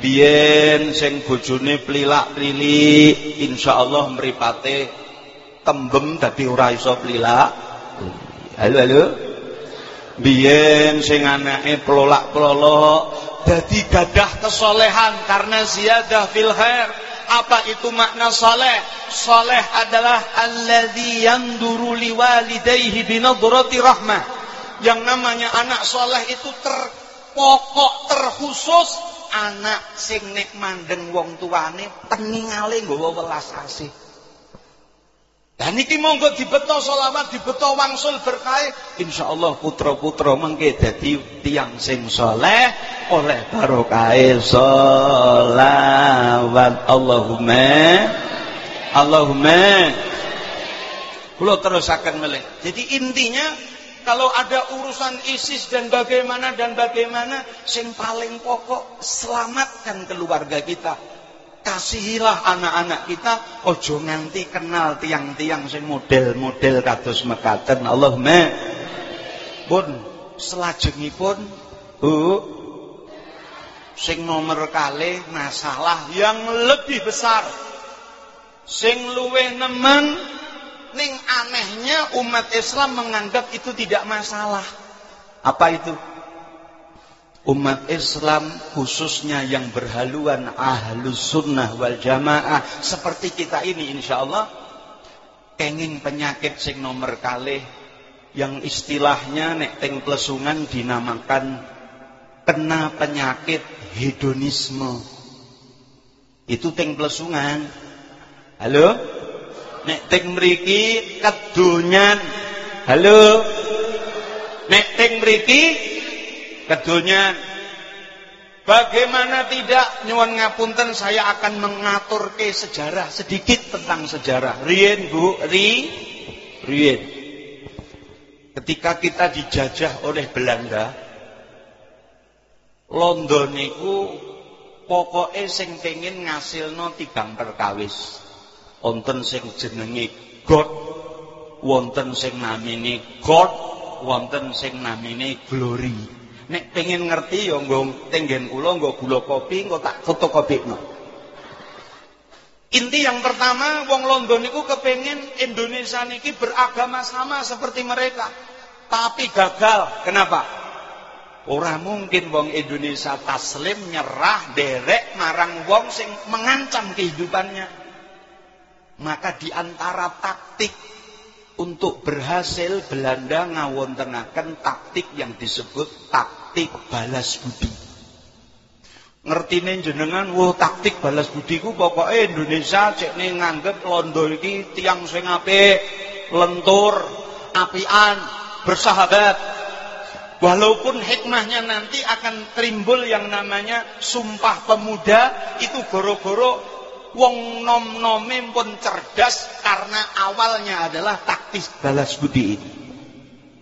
Bien sing bojone plilak-plili insyaallah mripate tembem dadi ora iso. Halo halo. Bien sing anake pelolak-pelolok jadi gadah kesolehan karena ziyadah fil khair. Apa itu makna soleh? Soleh adalah alladhi yanduru liwalidayhi binadrati rahmah. Yang namanya anak soleh itu terpokok, terkhusus anak sing nek mandeng wong tuane teningale nggawa welas asih. Dan iki monggo dibeto solawat, dibeto wangsul berkah. Insya Allah putra-putra mengke dadi tiang sing soleh oleh barokah solawat. Allahumma Allahumma Kula terusaken melih. Jadi intinya kalau ada urusan ISIS dan bagaimana dan bagaimana sing paling pokok selamatkan keluarga kita kasihilah anak-anak kita ojo nganti kenal tiang-tiang sing model-model kados mekaten. Allahumma. Pun selajengipun Bu sing nomor kali masalah yang lebih besar sing luweh nemen ning anehnya umat Islam menganggap itu tidak masalah. Apa itu umat Islam khususnya yang berhaluan ahlus sunnah wal jamaah seperti kita ini insya Allah kenging penyakit sing nomor kalih yang istilahnya nek teng plesungan dinamakan kena penyakit hedonisme. Itu teng plesungan. Halo? Nek teng mriki kedonyan. Halo? Nek teng mriki kedunya bagaimana tidak nyuwun ngapunten saya akan mengatur ke sejarah sedikit tentang sejarah. Rien Bu? Ri? Rien ketika kita dijajah oleh Belanda London itu pokoke sing pengin ngasilno tigang perkawis. Wonten sing jenenge God wonten sing namine God wonten sing namine glory nek pengen ngerti ya nggo tenggen kula nggo gula kopi engko tak fotokopikno Inti yang pertama, wong London itu kepengen Indonesia niki beragama sama seperti mereka. Tapi gagal. Kenapa? Orang mungkin wong Indonesia taslim nyerah derek marang wong sing mengancam kehidupannya. Maka di antara taktik untuk berhasil Belanda ngawontenaken taktik yang disebut taktik balas budi. Ngertine jenengan wo taktik balas budiku pokoknya Indonesia cek nih nganggep londo iki tiang sing apik lentur apian bersahabat. Walaupun hikmahnya nanti akan timbul yang namanya sumpah pemuda itu goro-goro wong nom-nome pun cerdas karena awalnya adalah taktis balas budi ini.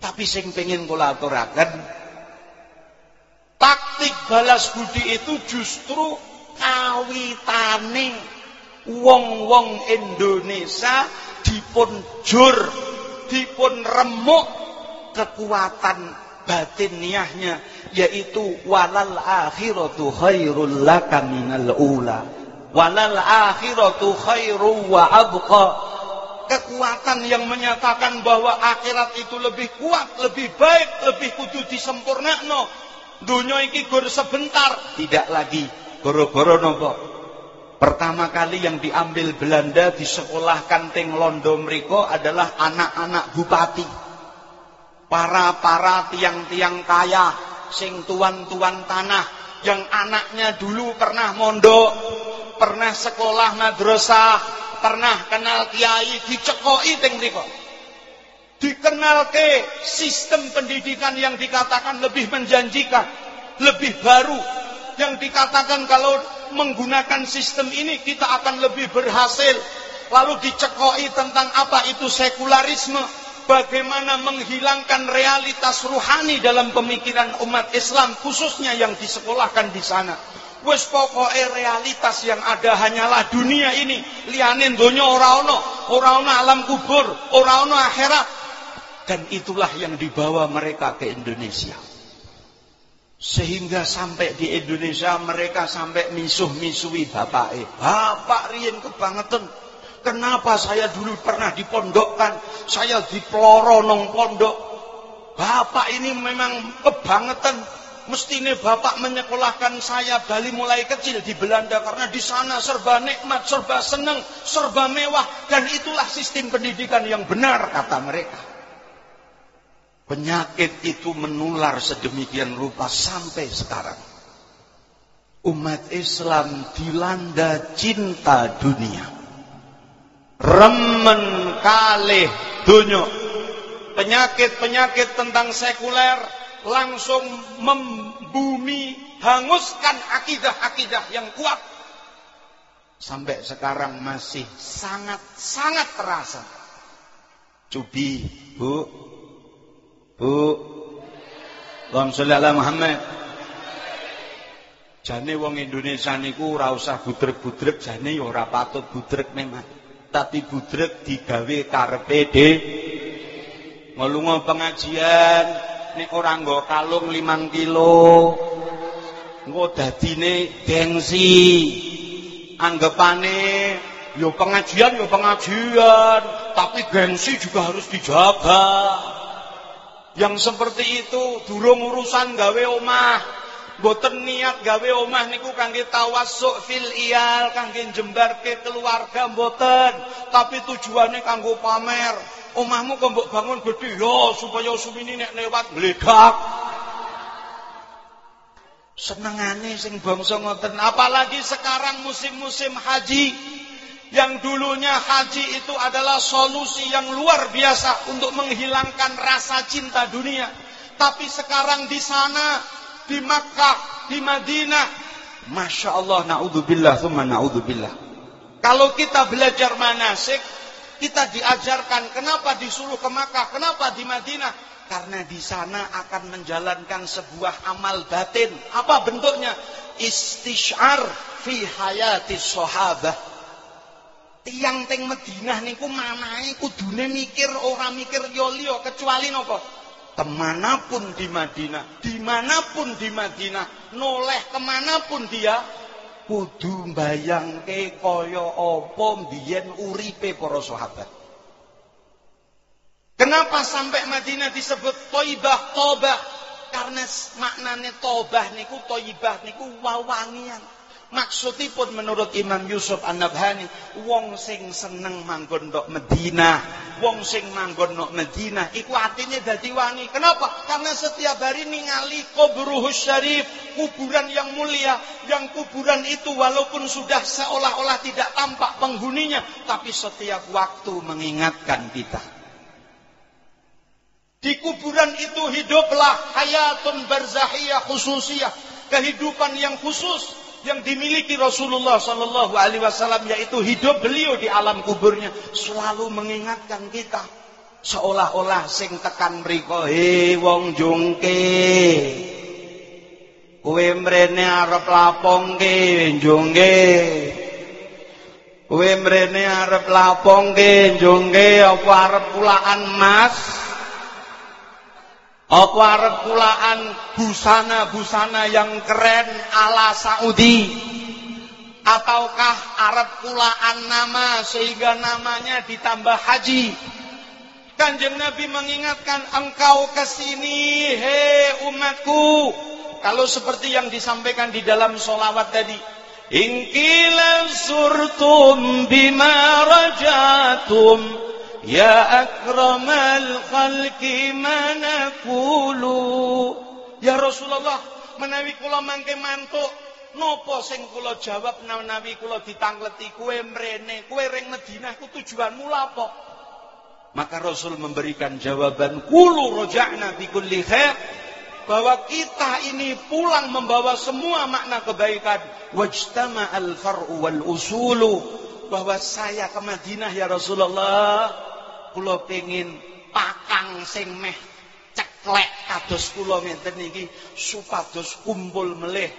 Tapi sing pengen kula aturaken Taktik balas budi itu justru kawitane wong-wong Indonesia dipun jur, dipun remuk kekuatan batiniahnya yaitu walal akhiratu khairul laka minal ula. Walal akhiratu khairu wa abqa. Kekuatan yang menyatakan bahwa akhirat itu lebih kuat, lebih baik, lebih kudu disempurnakno dunia iki gur sebentar. Tidak lagi. Goro-goro nopo pertama kali yang diambil Belanda di sekolah kanting Londo mereka adalah anak-anak bupati. Para-para tiang-tiang kaya sing tuan-tuan tanah yang anaknya dulu pernah mondok pernah sekolah madrasah pernah kenal kiai dicekoi ting mriku dikenal ke sistem pendidikan yang dikatakan lebih menjanjikan, lebih baru, yang dikatakan kalau menggunakan sistem ini kita akan lebih berhasil. Lalu dicekoi tentang apa itu sekularisme, bagaimana menghilangkan realitas ruhani dalam pemikiran umat Islam, khususnya yang disekolahkan di sana. Wes pokoknya realitas yang ada hanyalah dunia ini. Lianin donya ora ono, ora ono alam kubur, ora ono akhirat, dan itulah yang dibawa mereka ke Indonesia. Sehingga sampai di Indonesia mereka sampai misuh-misuhi bapak. Bapak riyen kebangetan. Kenapa saya dulu pernah dipondokkan, saya dipeloro nong pondok. Bapak ini memang kebangetan. Mestinya bapak menyekolahkan saya dari mulai kecil di Belanda karena di sana serba nikmat, serba senang, serba mewah dan itulah sistem pendidikan yang benar kata mereka. Penyakit itu menular sedemikian rupa sampai sekarang. Umat Islam dilanda cinta dunia. Remen kalih dunia. Penyakit-penyakit tentang sekuler langsung membumi, hanguskan akidah-akidah yang kuat. Sampai sekarang masih sangat-sangat terasa. Cubi, Bu, Bu. Allahumma sholli ala Muhammad. Jane wong Indonesia niku ora usah budrek-budrek, jane ya ora patut budrek memang. Tapi budrek digawe karepe de. Ngelunga pengajian nek ora nggo kalung 5 kilo. Engko dadine gengsi. Anggapane yo pengajian yo pengajian, tapi gengsi juga harus dijaga. Yang seperti itu durung urusan gawe omah. Boten niat gawe omah niku kangge tawassuk fil iyal, kangge jembarke keluarga mboten, tapi tujuannya kanggo pamer. Omahmu kok bangun gede ya supaya sumini nek lewat meledak. Senengane sing bangsa ngoten, apalagi sekarang musim-musim haji yang dulunya haji itu adalah solusi yang luar biasa untuk menghilangkan rasa cinta dunia. Tapi sekarang di sana, di Makkah, di Madinah, Masya Allah, na'udzubillah, thumma na'udzubillah. Kalau kita belajar manasik, kita diajarkan kenapa disuruh ke Makkah, kenapa di Madinah. karena di sana akan menjalankan sebuah amal batin. Apa bentuknya? Istishar fi hayati sahabah. Tiang teng Madinah niku manae kudune mikir ora mikir yo liya kecuali napa? Ke mana pun di Madinah, di mana pun di Madinah, noleh ke mana pun dia, kudu mbayangke kaya apa mbiyen uripe para sahabat. Kenapa sampai Madinah disebut Toibah, Tobah? Karena maknanya Tobah niku Toibah niku wawangian. Maksudipun menurut Imam Yusuf An-Nabhani, wong sing seneng manggon ndok Medina, wong sing manggon ndok Medina iku atine dadi wangi. Kenapa? Karena setiap hari ningali kubruhus syarif, kuburan yang mulia, yang kuburan itu walaupun sudah seolah-olah tidak tampak penghuninya, tapi setiap waktu mengingatkan kita. Di kuburan itu hiduplah hayatun barzahiyah khususiyah, kehidupan yang khusus yang dimiliki Rasulullah Sallallahu Alaihi Wasallam yaitu hidup beliau di alam kuburnya selalu mengingatkan kita seolah-olah sing tekan mriko he wong jungke kowe mrene arep lapongke jungke kowe mrene arep lapongke jungke apa arep pulaan emas Aku arep kulaan busana-busana yang keren ala Saudi. Ataukah arep kulaan nama sehingga namanya ditambah haji. Kanjeng Nabi mengingatkan engkau ke sini, hei umatku. Kalau seperti yang disampaikan di dalam solawat tadi. Ingkila surtum bima rajatum Ya akramal khalqi manakulu Ya Rasulullah menawi kula mangke mantuk napa sing kula jawab menawi kula ditangleti? Kue mrene kue ring Madinah ku tujuanmu lapo maka Rasul memberikan jawaban kulu roja'na bi kulli khair. Bahwa kita ini pulang membawa semua makna kebaikan. Wajtama al far'u wal usulu bahwa saya ke Madinah ya Rasulullah kula pengin pakang sing meh ceklek kados kula ngenten iki supados kumpul melih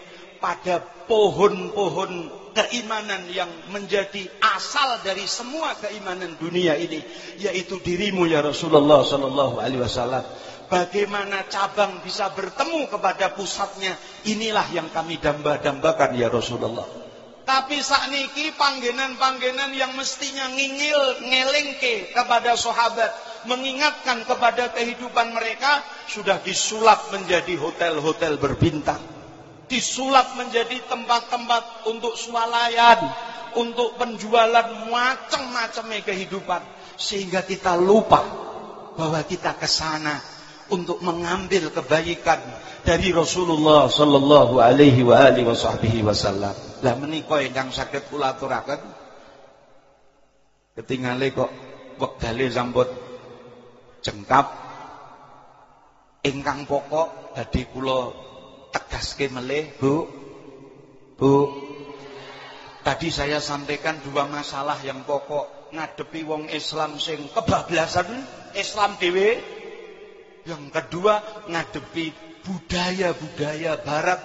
pada pohon-pohon keimanan yang menjadi asal dari semua keimanan dunia ini yaitu dirimu ya Rasulullah sallallahu alaihi wasallam. Bagaimana cabang bisa bertemu kepada pusatnya? Inilah yang kami damba-dambakan ya Rasulullah tapi sakniki panggenan-panggenan yang mestinya ngingil, ngelengke kepada sahabat, mengingatkan kepada kehidupan mereka sudah disulap menjadi hotel-hotel berbintang. Disulap menjadi tempat-tempat untuk swalayan, untuk penjualan macam-macamnya kehidupan sehingga kita lupa bahwa kita ke sana untuk mengambil kebaikan dari Rasulullah sallallahu alaihi wa alihi wasallam. Lah menika ingkang saged kula aturaken ketingale kok wektale sampun jengkap ingkang pokok badhe kula tegaske melih Bu Bu Tadi saya sampaikan dua masalah yang pokok ngadepi wong Islam sing kebablasan Islam dhewe yang kedua ngadepi budaya-budaya barat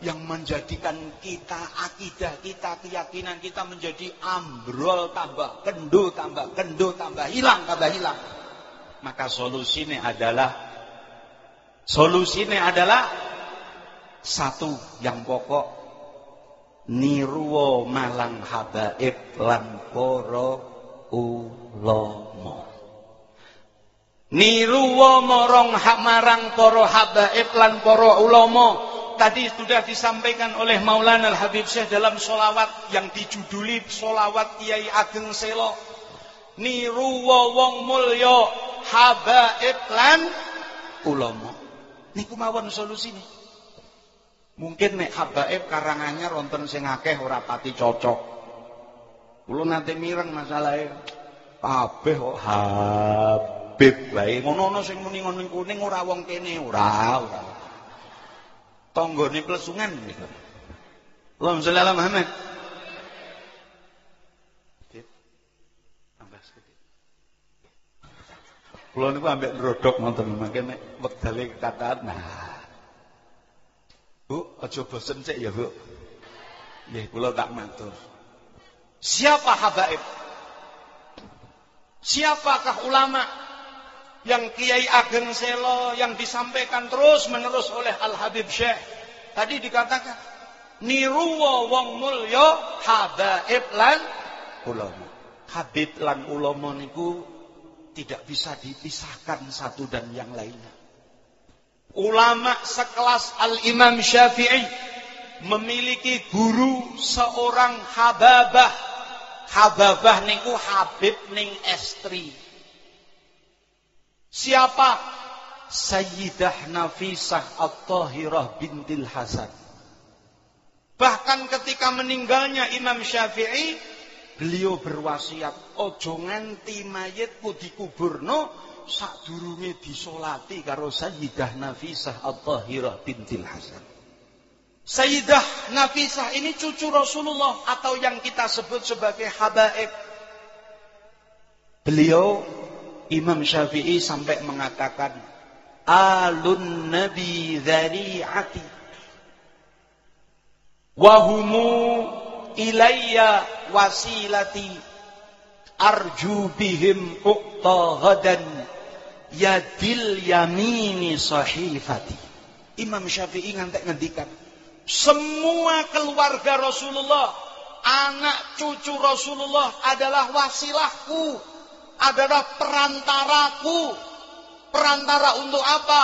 yang menjadikan kita akidah kita keyakinan kita menjadi ambrol tambah kendo tambah kendo tambah hilang tambah hilang. Maka solusinya adalah solusinya adalah satu yang pokok niruwo malang habaib lan para ulama niruwo morong marang para habaib lan para ulama tadi sudah disampaikan oleh Maulana Al-Habib Syekh dalam solawat yang dijuduli solawat Kiai Ageng Selo. Niru wong mulya habaib lan ulama. Niku mawon solusine. Mungkin nek habaib karangannya ronten sing akeh ora cocok. Kula nanti mireng masalahe. Kabeh kok habib wae. Ngono-ngono sing muni ngono kuning ora wong kene ora, ora tonggone klesungan gitu. Allahumma sholli ala Muhammad. Kula niku ambek ndrodok ngoten mangke nek wektale kekataan. Nah. Bu, aja bosen sik ya, Bu. Nggih, kula tak matur. Siapa habaib? Siapakah ulama yang Kiai Ageng Selo yang disampaikan terus menerus oleh Al Habib Syekh? Tadi dikatakan niru wong mulya habaib lan ulama. Habib lan ulama niku tidak bisa dipisahkan satu dan yang lainnya. Ulama sekelas Al-Imam Syafi'i memiliki guru seorang hababah. Hababah niku Habib ning estri. Siapa? Sayyidah Nafisah At-Tahirah bintil Hasan. Bahkan ketika meninggalnya Imam Syafi'i, beliau berwasiat, ojo nganti mayitku dikuburno sadurunge disolati karo Sayyidah Nafisah At-Tahirah bintil Hasan. Sayyidah Nafisah ini cucu Rasulullah atau yang kita sebut sebagai habaib. Beliau Imam Syafi'i sampai mengatakan alun nabi dzari'ati. Wahumu ilayya wasilati arju bihim uqta ghadan yadil yamini sahifati. Imam Syafi'i ngantek ngendikan semua keluarga Rasulullah, anak cucu Rasulullah adalah wasilahku, adalah perantaraku. Perantara untuk apa?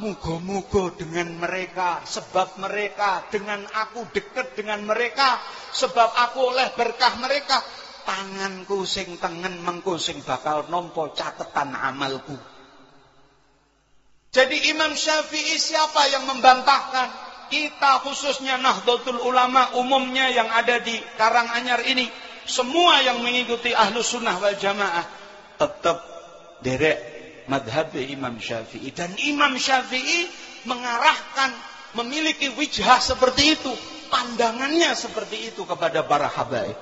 Mugo-mugo dengan mereka, sebab mereka dengan aku dekat dengan mereka, sebab aku oleh berkah mereka, tanganku sing tengen mengko sing bakal nompo catatan amalku. Jadi Imam Syafi'i siapa yang membantahkan? kita khususnya Nahdlatul Ulama umumnya yang ada di Karanganyar ini semua yang mengikuti ahlu sunnah wal jamaah tetap derek madhab Imam Syafi'i. Dan Imam Syafi'i mengarahkan memiliki wijah seperti itu pandangannya seperti itu kepada para habaib.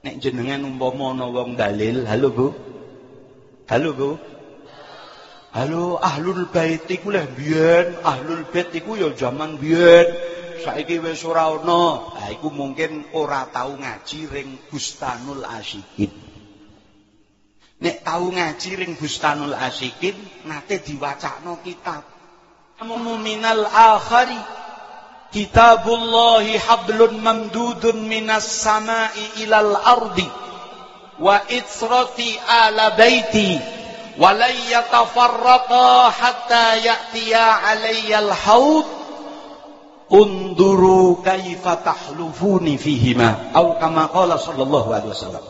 Nek jenengan umpama wong dalil halo Bu. Halo Bu. Halo ahlul bait iku leh biyen, ahlul bait iku ya jaman biyen Saiki wis ora ana. Ha iku mungkin ora tau ngaji ring Bustanul Asyikin. Nek tau ngaji ring Bustanul Asyikin nate diwacakno kitab. Muminal akhari Kitabullahi hablun mamdudun minas sama'i ilal ardi wa itsrati ala baiti ولن يتفرقا حتى يأتي علي الحوض unduru kaifa tahlufuni fihima. Au kama kala sallallahu alaihi wasallam.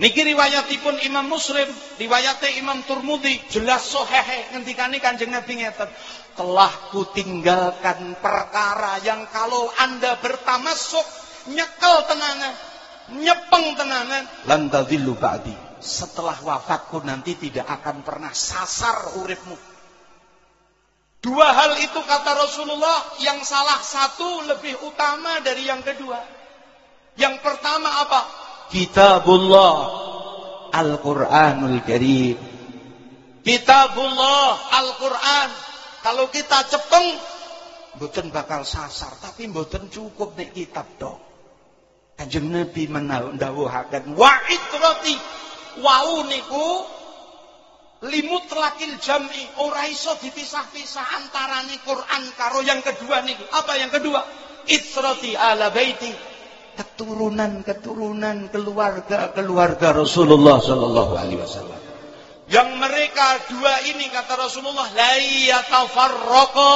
Niki riwayatipun Imam Muslim riwayate Imam Turmudi jelas sohehe ngendikane Kanjeng Nabi ngeten. Telah kutinggalkan perkara yang kalau anda bertamasuk nyekel tenangan nyepeng tenangan lan tadillu ba'di. Setelah wafatku nanti tidak akan pernah sasar uripmu. Dua hal itu kata Rasulullah yang salah satu lebih utama dari yang kedua. Yang pertama apa? Kitabullah Al-Quranul Karim. Kitabullah Al-Quran. Kalau kita cepeng, mboten bakal sasar, tapi mboten cukup nek kitab dong. Kanjeng Nabi mendawuhaken wa itrati wau niku limut lakil jam'i ora iso dipisah-pisah antarane Quran karo yang kedua niku. Apa yang kedua? Itsrati ala baiti. Keturunan-keturunan keluarga-keluarga Rasulullah sallallahu alaihi wasallam. Yang mereka dua ini kata Rasulullah la yatafarraqa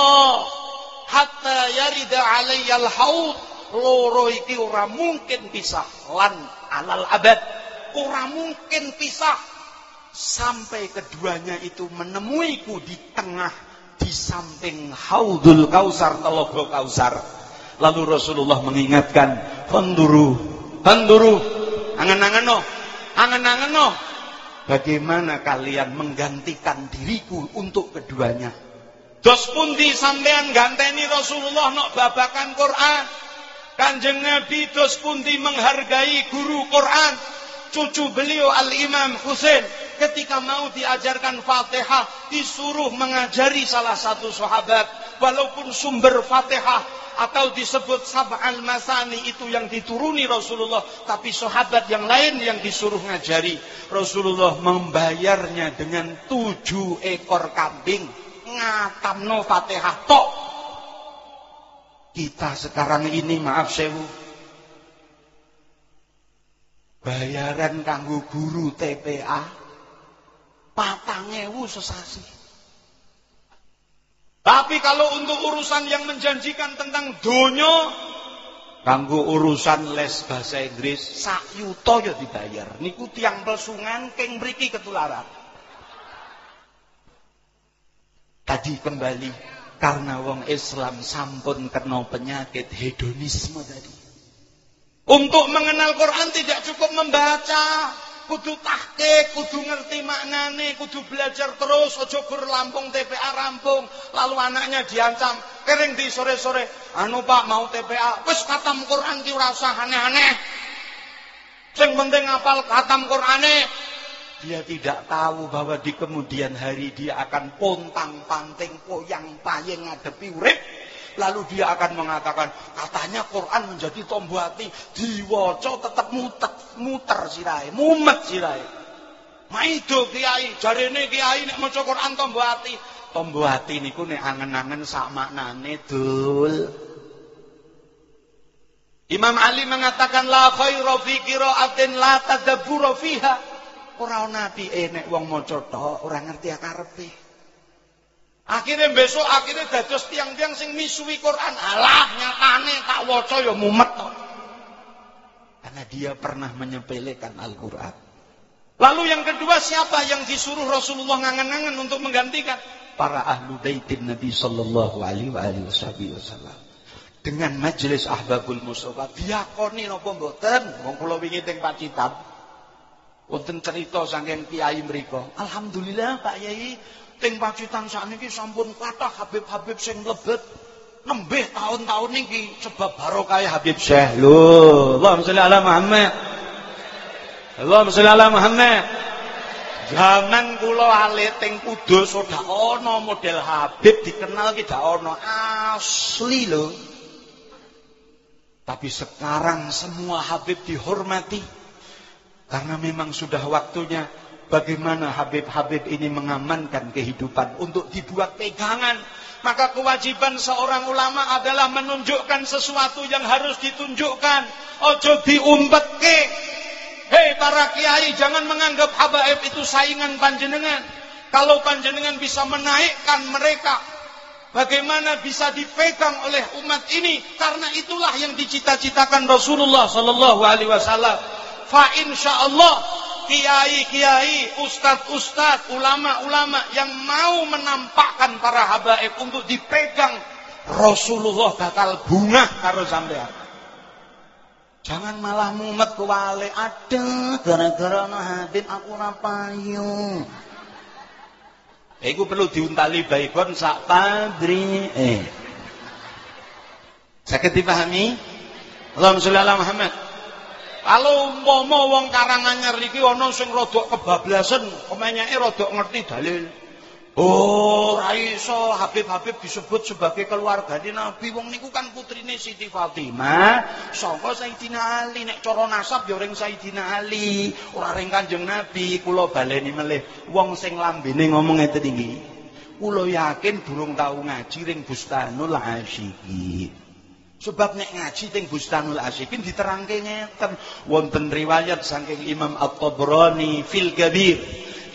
hatta yarida alayyal haud. Loro iki ora mungkin pisah lan alal abad Orang mungkin pisah sampai keduanya itu menemuiku di tengah di samping haudul kausar telogo kausar. Lalu Rasulullah mengingatkan panduru panduru angan-angan no angan-angan no. Bagaimana kalian menggantikan diriku untuk keduanya? Dos pun di sampean ganteni Rasulullah no babakan Quran. Kanjeng Nabi dos pun di menghargai guru Quran cucu beliau Al-Imam Husain ketika mau diajarkan Fatihah disuruh mengajari salah satu sahabat. Walaupun sumber Fatihah atau disebut sab'al masani itu yang dituruni Rasulullah tapi sahabat yang lain yang disuruh ngajari. Rasulullah membayarnya dengan tujuh ekor kambing. Ngatamno Fatihah tok. Kita sekarang ini maaf sewu bayaran kanggo guru TPA patang ewu sesasi. Tapi kalau untuk urusan yang menjanjikan tentang donyo, kanggo urusan les bahasa Inggris, sak yuto ya dibayar. Niku tiang pelsungan keng mriki ketularan. Tadi kembali karena wong Islam sampun kena penyakit hedonisme tadi. Untuk mengenal Quran tidak cukup membaca, kudu tahqiq, kudu ngerti maknane, kudu belajar terus, ojo gur Lampung TPA rampung, lalu anaknya diancam, kering di sore-sore, anu Pak mau TPA, wis katam Quran ki ora aneh-aneh. Sing penting apal katam Qurane. Dia tidak tahu bahwa di kemudian hari dia akan pontang-panting, poyang payeng ngadepi urip Lalu dia akan mengatakan, katanya Quran menjadi tombo hati, diwaca tetap muter, muter sirai, mumet sirai. Maido kiai, jarene kiai nek maca Quran. Tombo hati niku nek angen-angen sak maknane dul. Imam Ali mengatakan la khaira fi qira'atin la tadabbura fiha. Ora ana apike nek wong maca tok ora ngerti akarepe. Akhirnya besok akhirnya dados tiang-tiang sing misui Quran. Alah nyatane tak waca ya mumet kok. Karena dia pernah menyepelekan Al-Qur'an. Lalu yang kedua siapa yang disuruh Rasulullah ngangen-ngangen untuk menggantikan? Para ahlu baitin Nabi sallallahu alaihi wasallam. Dengan majelis ahbabul musofa diakoni napa mboten? Wong kula wingi teng Pacitan. Wonten cerita saking kiai mriku. Alhamdulillah Pak Yai Ting Pacitan sakniki sampun kathah Habib-habib sing lebet nembih tahun-tahun niki sebab barokah Habib Syekh. Lho, Allahumma sholli ala Muhammad. Allahumma sholli ala Muhammad. Zaman kula alit teng Kudus ora ana model Habib dikenal ki dak ana asli lho. Tapi sekarang semua Habib dihormati karena memang sudah waktunya Bagaimana Habib-Habib ini mengamankan kehidupan untuk dibuat pegangan. Maka kewajiban seorang ulama adalah menunjukkan sesuatu yang harus ditunjukkan. Ojo ke. Hei para kiai jangan menganggap habaib itu saingan panjenengan. Kalau panjenengan bisa menaikkan mereka Bagaimana bisa dipegang oleh umat ini? Karena itulah yang dicita-citakan Rasulullah Sallallahu Alaihi Wasallam. Fa insya Allah kiai-kiai, ustadz-ustadz, ulama-ulama yang mau menampakkan para habaib untuk dipegang Rasulullah bakal bunga karo sampean. Jangan malah mumet kuwale ada gara-gara ana Habib aku ora payu. Iku perlu diuntali baikon sak padri. Eh. Sakit dipahami? Allahumma sholli ala Muhammad. Kalau umpama wong Karanganyar iki ana sing rada kebablasan, kemenyake rada ngerti dalil. Oh, ora iso Habib-habib disebut sebagai keluargane Nabi. Wong niku kan putrine Siti Fatimah, saka Sayyidina Ali. Nek cara nasab ya ring Sayyidina Ali, ora ring Kanjeng Nabi. Kula baleni melih. Wong sing lambene ngomong ngeten iki. Kula yakin durung tau ngaji ring Bustanul Asyikin. Sebab nek ngaji teng Bustanul Asyikin diterangke ngeten. Wonten riwayat saking Imam At-Tabrani fil Kabir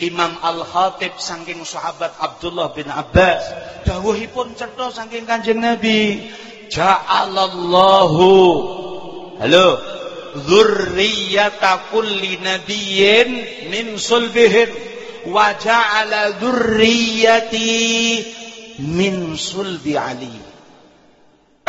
Imam Al-Khatib saking sahabat Abdullah bin Abbas dawuhipun cetha saking Kanjeng Nabi ja'alallahu. Halo dzurriyyata kulli nabiyyin min sulbihim wa ja'ala dzurriyyati min sulbi Ali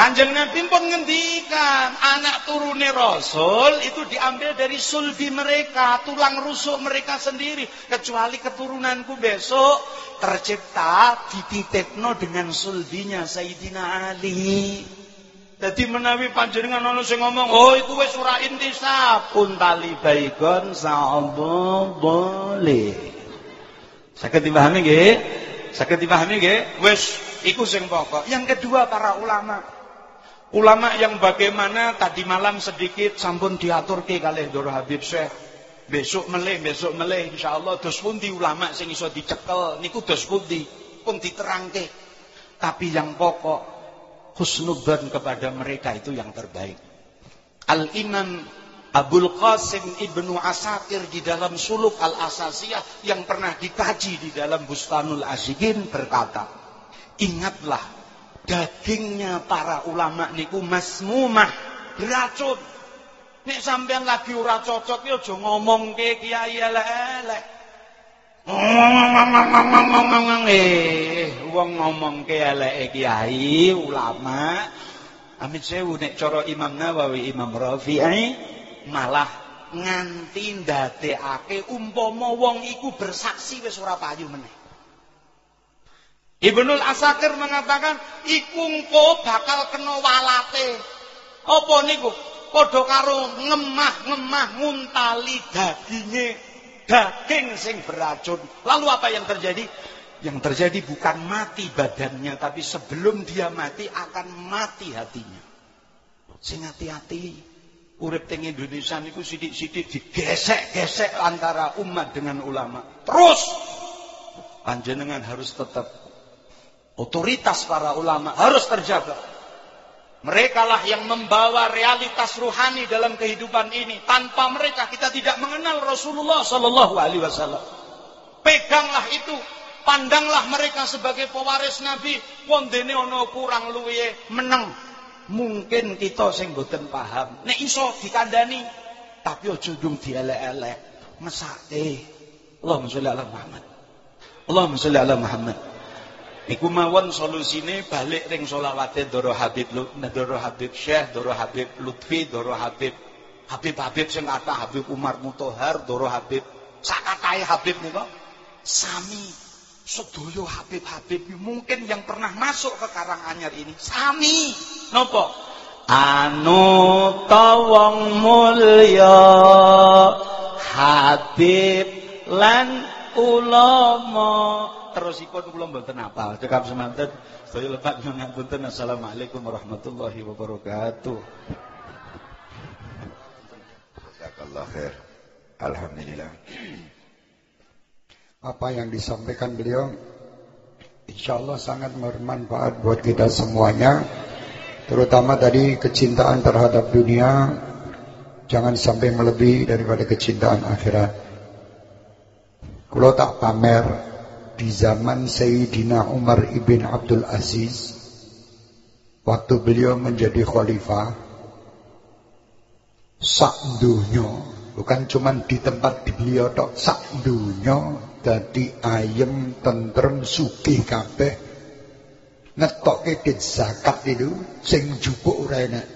Kanjeng Nabi pun ngendikan anak turune Rasul itu diambil dari sulbi mereka, tulang rusuk mereka sendiri. Kecuali keturunanku besok tercipta dititipno dengan sulbinya Sayyidina Ali. Jadi menawi panjenengan ana sing ngomong, "Oh, iku wis ora intisab." Untali baikon sa'abo boleh. Saged dipahami nggih? Saged dipahami nggih? Wis iku sing pokok. Yang kedua para ulama. Ulama yang bagaimana tadi malam sedikit sampun diaturke kalih Doro Habib Syekh. Besok meleh, besok meleh insyaallah dos pundi ulama sing iso dicekel niku dos pundi pun diterangke. Tapi yang pokok husnudzan kepada mereka itu yang terbaik. Al-Imam Abdul Qasim Ibnu Asakir di dalam suluk Al-Asasiyah yang pernah dikaji di dalam Bustanul Asyigin berkata, ingatlah dagingnya para ulama niku masmumah, beracun. Nek sampean lagi ora cocok ya aja ngomong ke kiai elek-elek. Eh, wong ngomong ke eleke kiai ulama amit sewu nek cara Imam Nawawi Imam Rafi'i malah nganti ndadekake umpama wong iku bersaksi wis ora payu meneh. Ibnul Asakir mengatakan iku engko bakal kena walate. Apa niku? Padha karo ngemah-ngemah nguntali daginge daging sing beracun. Lalu apa yang terjadi? Yang terjadi bukan mati badannya, tapi sebelum dia mati akan mati hatinya. Sing hati-hati. Urip teng Indonesia niku sidik-sidik digesek-gesek antara umat dengan ulama. Terus panjenengan harus tetap otoritas para ulama harus terjaga. Mereka lah yang membawa realitas ruhani dalam kehidupan ini. Tanpa mereka kita tidak mengenal Rasulullah Sallallahu Alaihi Wasallam. Peganglah itu, pandanglah mereka sebagai pewaris Nabi. Wondene ono kurang luwe menang. Mungkin kita sing boten paham. Nek iso dikandani, tapi ojo dung dielek-elek. Mesake. Allahumma sholli ala Muhammad. Allahumma sholli ala Muhammad. Iku mawon solusine balik ring solawate Doro Habib Doro Habib Syekh, Doro Habib Lutfi, Doro Habib Habib Habib sing kata Habib Umar Mutohar, Doro Habib sakatahe Habib nika. Sami sedaya Habib-habib mungkin yang pernah masuk ke Karanganyar ini. Sami. Nopo anu tawang mulya Habib lan ulama terusipun kula mboten apal. Cekap semanten saya lepat ngapunten. Assalamualaikum warahmatullahi wabarakatuh. Jazakallah khair. Alhamdulillah. Apa yang disampaikan beliau insya Allah sangat bermanfaat buat kita semuanya. Terutama tadi kecintaan terhadap dunia jangan sampai melebihi daripada kecintaan akhirat. Kalau tak pamer di zaman Sayyidina Umar ibn Abdul Aziz waktu beliau menjadi khalifah sak bukan cuma di tempat beliau tok sak dunya dadi ayem tentrem sugih kabeh ngetokke dit zakat itu sing jupuk ora enak.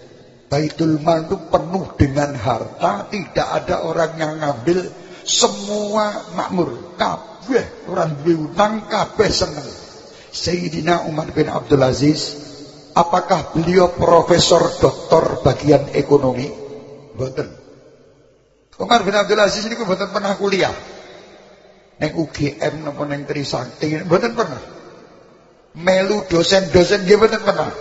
Baitul Mal itu penuh dengan harta tidak ada orang yang ngambil semua makmur kabeh orang duwe utang kabeh seneng. Sayyidina Umar bin Abdul Aziz apakah beliau profesor doktor bagian ekonomi? Mboten. Umar bin Abdul Aziz ini mboten pernah kuliah. Neng UGM napa neng Trisakti mboten pernah. Melu dosen-dosen nggih mboten pernah.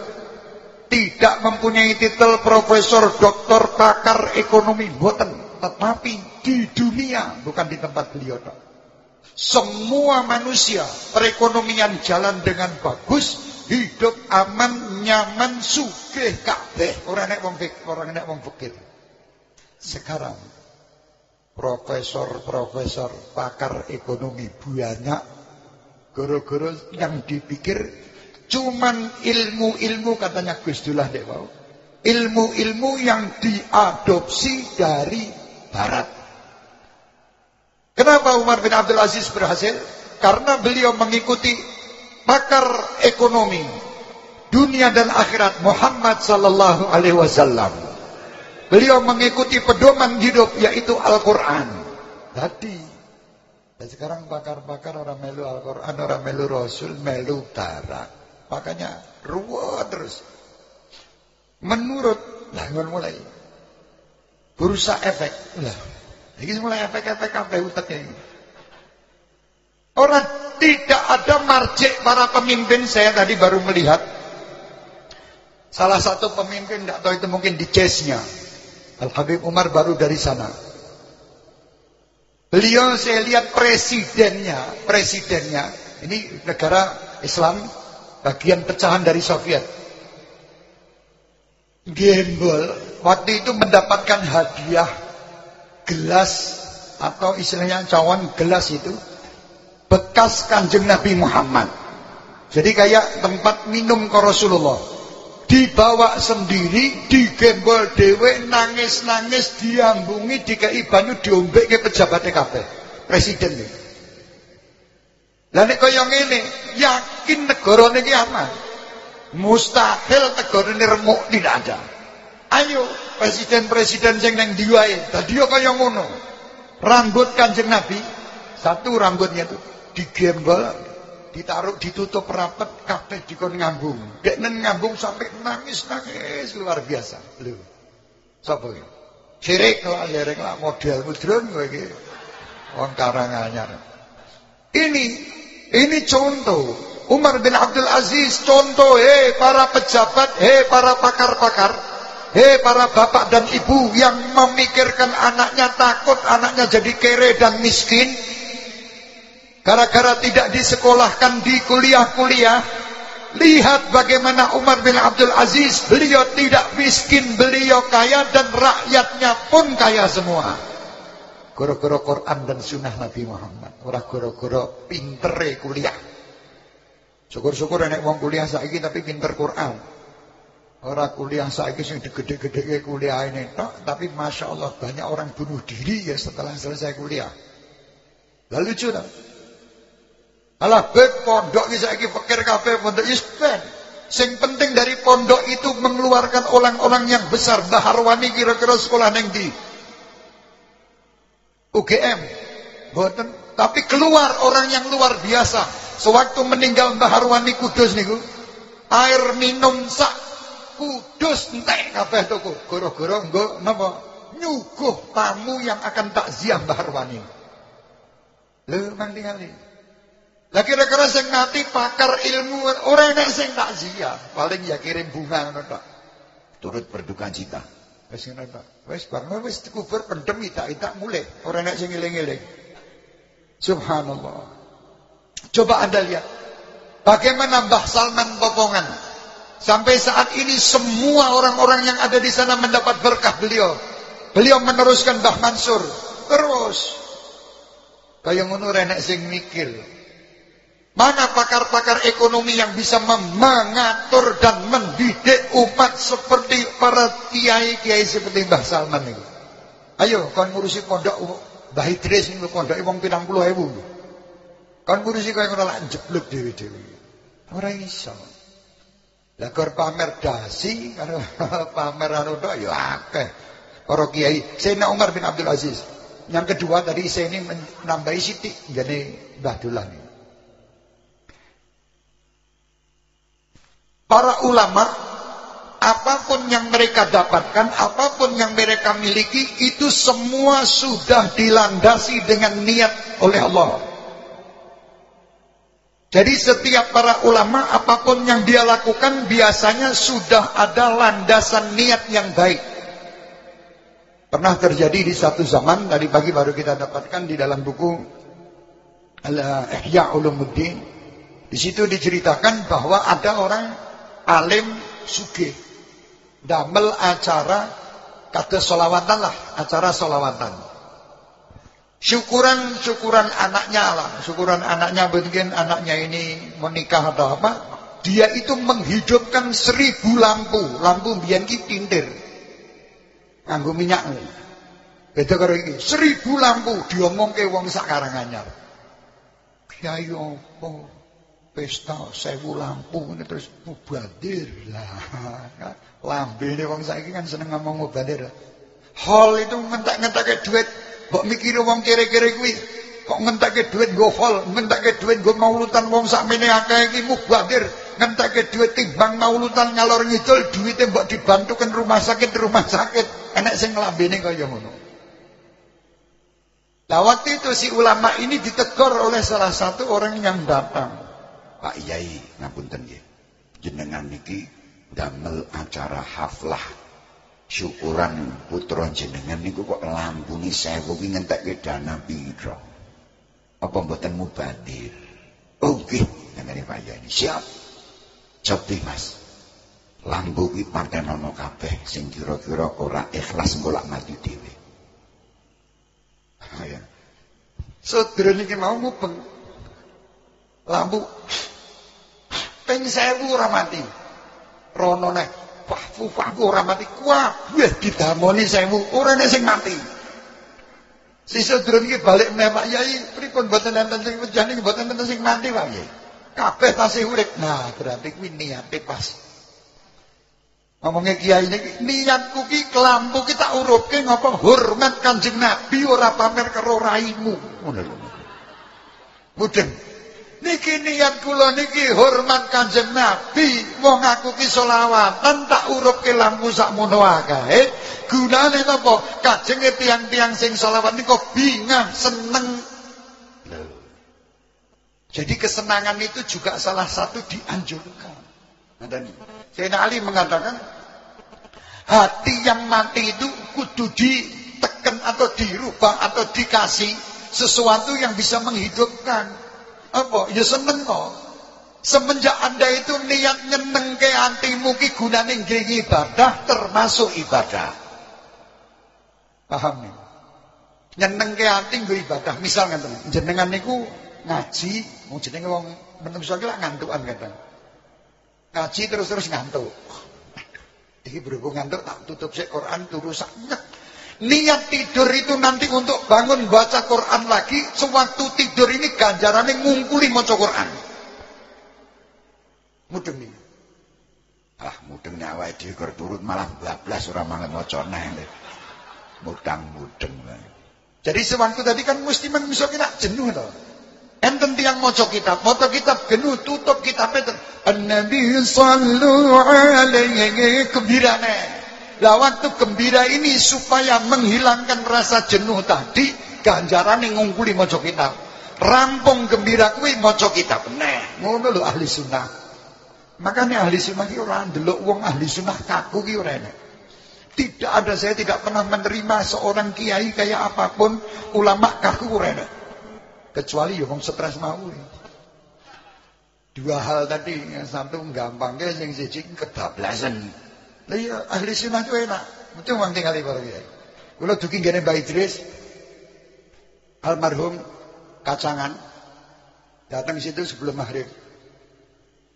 Tidak mempunyai titel profesor doktor pakar ekonomi mboten, tetapi di dunia bukan di tempat beliau tok. Semua manusia perekonomian jalan dengan bagus, hidup aman, nyaman, sugih kabeh. Ora nek wong orang nek wong fikir. Sekarang profesor-profesor pakar ekonomi banyak goro-goro yang dipikir cuman ilmu-ilmu katanya Gus Dullah dek mau. Ilmu-ilmu yang diadopsi dari barat. Kenapa Umar bin Abdul Aziz berhasil? Karena beliau mengikuti pakar ekonomi dunia dan akhirat Muhammad sallallahu alaihi wasallam. Beliau mengikuti pedoman hidup yaitu Al-Qur'an. Tadi dan sekarang pakar-pakar orang melu Al-Qur'an, orang melu Rasul, melu barat. Makanya ruwet terus. menurut lah mulai berusaha efek. Lah ini mulai efek-efek apa utaknya ini. Orang tidak ada marjek para pemimpin. Saya tadi baru melihat salah satu pemimpin tidak tahu itu mungkin di chase-nya. Al Habib Umar baru dari sana. Beliau saya lihat presidennya presidennya. Ini negara Islam bagian pecahan dari Soviet gembel waktu itu mendapatkan hadiah gelas atau istilahnya cawan gelas itu bekas kanjeng Nabi Muhammad. Jadi kayak tempat minum ke Rasulullah. Dibawa sendiri, digembol dewe, nangis-nangis, diambungi, dikai banyu, diombe ke pejabat TKP. Presiden ini. Lah kaya ngene, yakin negara niki aman. Mustahil negara ini remuk tidak ada. Ayo presiden-presiden sing nang ndi wae, dadi kaya ngono. Rambut Kanjeng Nabi, satu rambutnya itu digembal, ditaruh ditutup rapat kabeh dikon ngambung. Deknen ngambung sampai nangis-nangis luar biasa. Lho. Sapa iki? Sirik lah, lereng lah model mudrun kowe iki. Wong Karanganyar. Ini ini contoh Umar bin Abdul Aziz contoh, hei para pejabat, hei para pakar-pakar, hei para bapak dan ibu yang memikirkan anaknya takut anaknya jadi kere dan miskin. Gara-gara tidak disekolahkan di kuliah-kuliah. Lihat bagaimana Umar bin Abdul Aziz, beliau tidak miskin, beliau kaya dan rakyatnya pun kaya semua. Goro-goro Quran dan sunnah Nabi Muhammad. Orang goro-goro pintere kuliah. Syukur-syukur enek wong kuliah saiki tapi pinter Quran. Orang kuliah saiki sing digede-gedeke kuliah ini tok, tapi masya Allah banyak orang bunuh diri ya setelah selesai kuliah. Lalu lucu tak? Alah beb pondok iki saiki pikir kabeh pondok ispen. Sing penting dari pondok itu mengeluarkan orang-orang yang besar. Baharwani kira-kira sekolah neng di UGM. Boten, tapi keluar orang yang luar biasa. Sewaktu meninggal Mbah Harwani Kudus niku, air minum sak Kudus entek kabeh toko. Goro-goro nggo napa? Nyuguh tamu yang akan takziah Mbah Harwani. Lho mang tingali. Lah kira-kira sing ngati pakar ilmu ora enek sing takziah, paling ya kirim bunga ngono. Turut berduka cita. Wis ngono tok. Wis bar wis kubur pendem itak-itak mulai, ora enek sing eling-eling. Subhanallah. Coba Anda lihat. Bagaimana Mbah Salman Popongan. Sampai saat ini semua orang-orang yang ada di sana mendapat berkah beliau. Beliau meneruskan Mbah Mansur. Terus. Kayak ngono renek sing mikir. Mana pakar-pakar ekonomi yang bisa mengatur dan mendidik umat seperti para kiai-kiai seperti Mbah Salman itu. Ayo, kau ngurusi pondok Mbah Idris ini pondok wong pirang puluh ribu. Kan ngurusi kaya ngono lak jeblok dhewe-dhewe. Ora iso. Lah kor pamer dasi karo pamer anu tok ya akeh. Para kiai, Sayyidina Umar bin Abdul Aziz. Yang kedua tadi saya ini menambahi sitik jadi Mbah Dullah ini. Para ulama apa pun yang mereka dapatkan, apa pun yang mereka miliki itu semua sudah dilandasi dengan niat oleh Allah. Jadi setiap para ulama apa pun yang dia lakukan biasanya sudah ada landasan niat yang baik. Pernah terjadi di satu zaman tadi pagi baru kita dapatkan di dalam buku Al-Ihya Ulumuddin. Di situ diceritakan bahwa ada orang alim sugih damel acara kata solawatan lah, acara solawatan syukuran-syukuran anaknya lah. Syukuran anaknya mungkin anaknya ini menikah atau apa. Dia itu menghidupkan seribu lampu. Lampu biar ki tintir. Nganggo minyak. Beda karo iki. Seribu lampu diomongke wong sak Karanganyar. Kiai apa? Pesta sewu lampu terus mubadir lah. Lambene wong saiki kan seneng ngomong mubadir. Hall itu ngentak-ngentake duit Kok mikir wong kere-kere kuwi kok ngentake duit nggo hol, ngentake duit nggo maulutan wong sakmene akeh iki mubadir. ngenteke duit timbang maulutan ngalor ngidul duwite mbok dibantukan rumah sakit rumah sakit enek sing nglambene kaya ngono Lah waktu itu si ulama ini ditegur oleh salah satu orang yang datang. Pak Yai, ngapunten nggih. Jenengan niki damel acara haflah syukuran putra jenengan niku kok lampuni sewu ki ngentekke dana pira? Apa mboten mubadir? Oh nggih, ngene Pak Yai. Siap. Cobi Mas. Lambu ki partenono kabeh sing kira-kira ora ikhlas golak mati dhewe. Ya. Saudara niki mau mubeng. Lampu ping 1000 ora mati. Rono nek wah fufaku ora mati. Wah, wis didamoni 1000 ora nek sing mati. Si saudara niki balik meneh Pak Yai, pripun mboten enten sing wejah niki mboten enten sing mati Pak Yai. Kabeh tasih urip. Nah, berarti kuwi niate pas. Ngomongnya kiai ini, niatku ki kelampu kita urupke ngapa hormat kanjeng Nabi ora pamer. Ngono lho. Mudeng. Niki niat kula niki hormat kanjeng Nabi, wong aku ki selawatan tak urupke lampu sakmono akae. Gunane napa? Kajenge tiang-tiang sing selawat niku bingah seneng. Jadi kesenangan itu juga salah satu dianjurkan. Ada nih. Sayyidina Ali mengatakan hati yang mati itu kudu ditekan atau dirubah atau dikasih sesuatu yang bisa menghidupkan. Apa? Ya seneng kok. Semenjak anda itu niat nyeneng ke antimu ki gunane nggih ibadah termasuk ibadah. Paham nih? Nyeneng ke anti nggo ibadah. Misal ngeten, jenengan niku ngaji, mau jenenge wong menungso ki lak ngantukan kadang. Ngaji terus-terus ngantuk. Iki berhubung ngantuk tak tutup sik Quran turu sak Niat tidur itu nanti untuk bangun baca Quran lagi, sewaktu tidur ini ganjarannya ngungkuli maca Quran. Mudeng nih. Ah, mudeng awake dhewe kur turut malah bablas ora mangan maca neh. Mudang-mudeng. Jadi sewaktu tadi kan mesti manusia kena jenuh toh. Enten tiang maca kitab, maca kitab genuh tutup kitab. An-Nabi sallu alaihi gembirane. Lah waktu gembira ini supaya menghilangkan rasa jenuh tadi, ganjaran yang ngungkuli maca kitab. Rampung gembira kuwi maca kitab. Nah, ngono lho ahli sunnah. Makanya ahli sunnah ki ora ndelok wong ahli sunnah kaku ki ora enak. Tidak ada saya tidak pernah menerima seorang kiai kayak apa pun ulama kaku ora enak. Kecuali ya wong stres mau. Dua hal tadi, yang satu gampang yang siji kedablasan. Lah ya ahli sunnah itu enak. Mesti wong tinggal para kiai. Kula dugi ngene Mbak Idris almarhum kacangan datang situ sebelum maghrib.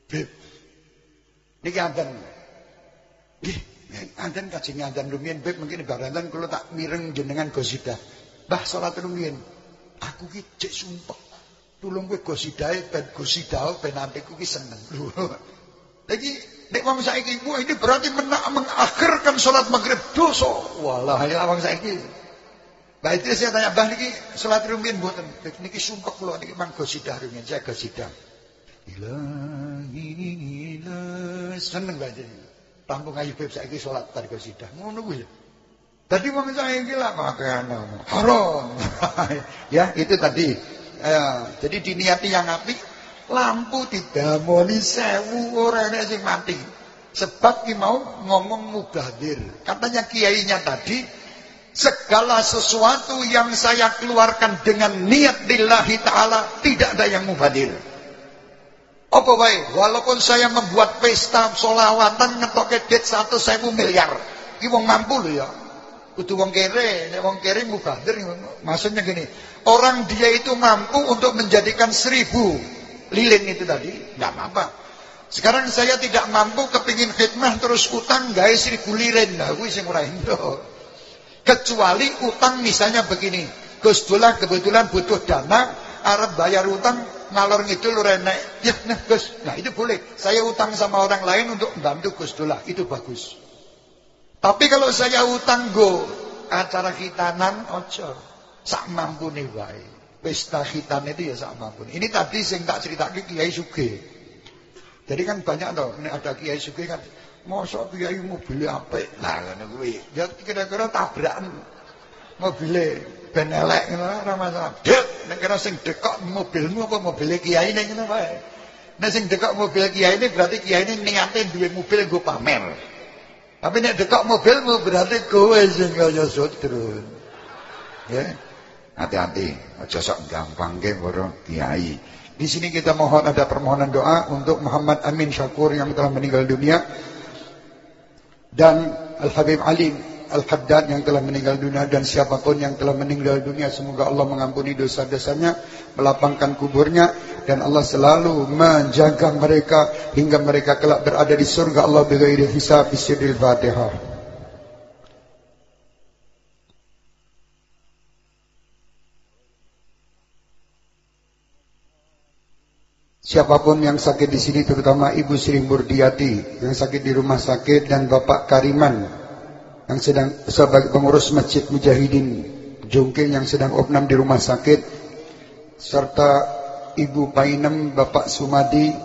Beb. Niki anten. Nggih, anten kajeng anten rumiyin beb mungkin barantan kula tak mireng jenengan gosida. Mbah salat rumiyin. Aku ki cek sumpah. Tulung kowe gosidae ben gosidao ben antekku ki seneng. Lagi nek wong saiki ku ini berarti menak mengakhirkan salat maghrib dosa. Walah ya wong saiki. Mbah itu saya tanya, "Mbah niki salat rumiyin mboten?" Niki sumpah kula niki mang gosidah rumiyin, saya gosidah. Ilahi ilah seneng banget. Tampung ayu beb saiki salat tar gosidah. Ngono kuwi. Tadi wong saiki lah makan haram. ya, itu tadi. Ya, jadi diniati yang api, lampu didamoni sewu ora enek sing mati. Sebab ki mau ngomong mubadir. Katanya kiainya tadi, segala sesuatu yang saya keluarkan dengan niat lillahi taala tidak ada yang mubadir. Apa baik? Walaupun saya membuat pesta solawatan ngetoke duit satu sewu miliar. Ki wong mampu lho ya. Kudu wong kere, nek wong kere mubadir. Maksudnya gini, orang dia itu mampu untuk menjadikan seribu lilin itu tadi, nggak apa-apa. Sekarang saya tidak mampu kepingin khidmah terus utang gawe seribu lilin. Nah, kuwi sing ora indo. Kecuali utang misalnya begini, Gus kebetulan butuh dana, Arab bayar utang ngalor ngidul renek. Ya, nah Gus, nah itu boleh. Saya utang sama orang lain untuk membantu Gus Dullah, itu bagus. Tapi kalau saya utang go acara khitanan ojo sak mampune wae. Pesta khitan itu ya sak mampune. Ini tadi sing tak ceritake Kiai Suge. Jadi kan banyak toh, ini ada kiai suki kan, mosok kiai mobil apik. Nah, ngono kuwi. Ya kira-kira tabrakan mobile ben elek ngono ora masalah. Dek, nek kira sing dekok mobilmu apa mobil kiai ning ngono wae. Nek sing dekok mobil kiai ini berarti kiai ini niate duwe mobil nggo pamer. Tapi nek dekok mobilmu berarti kowe sing kaya sutru. Ya. Hati-hati, aja sok gampang ke para kiai. Di sini kita mohon ada permohonan doa untuk Muhammad Amin Syakur yang telah meninggal dunia dan Al Habib Ali Al Haddad yang telah meninggal dunia dan siapa pun yang telah meninggal dunia semoga Allah mengampuni dosa-dosanya, melapangkan kuburnya dan Allah selalu menjaga mereka hingga mereka kelak berada di surga Allah bighairi hisab bisirril Siapa pun yang sakit di sini terutama Ibu Sri Murdiati yang sakit di rumah sakit dan Bapak Kariman yang sedang sebagai pengurus Masjid Mujahidin Jungkil yang sedang opnam di rumah sakit serta Ibu Painem Bapak Sumadi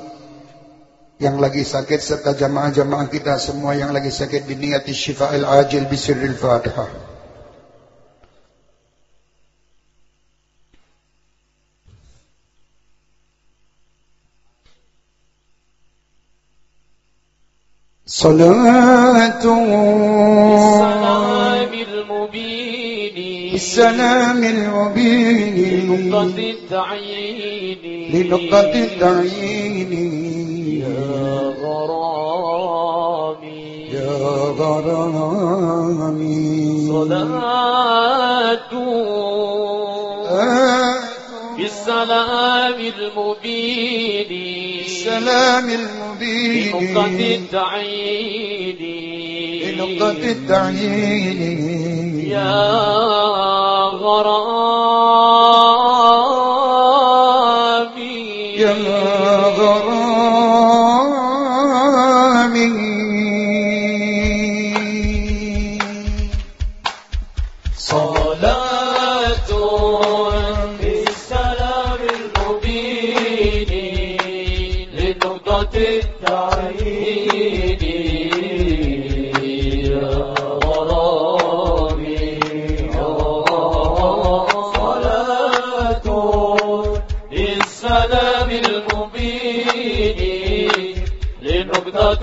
yang lagi sakit serta jamaah-jamaah kita semua yang lagi sakit biniati syifa'il ajil bisirril Fatihah. صلاة. بالسلام المبين. بالسلام المبين. لنقطة التعيين. لنقطة التعيين. يا غرامي. يا غرامي. صلاة. آه. بالسلام المبين. السلام المبين. بنقطة التعيين. بنقطة التعيين. يا غرام. لنقطة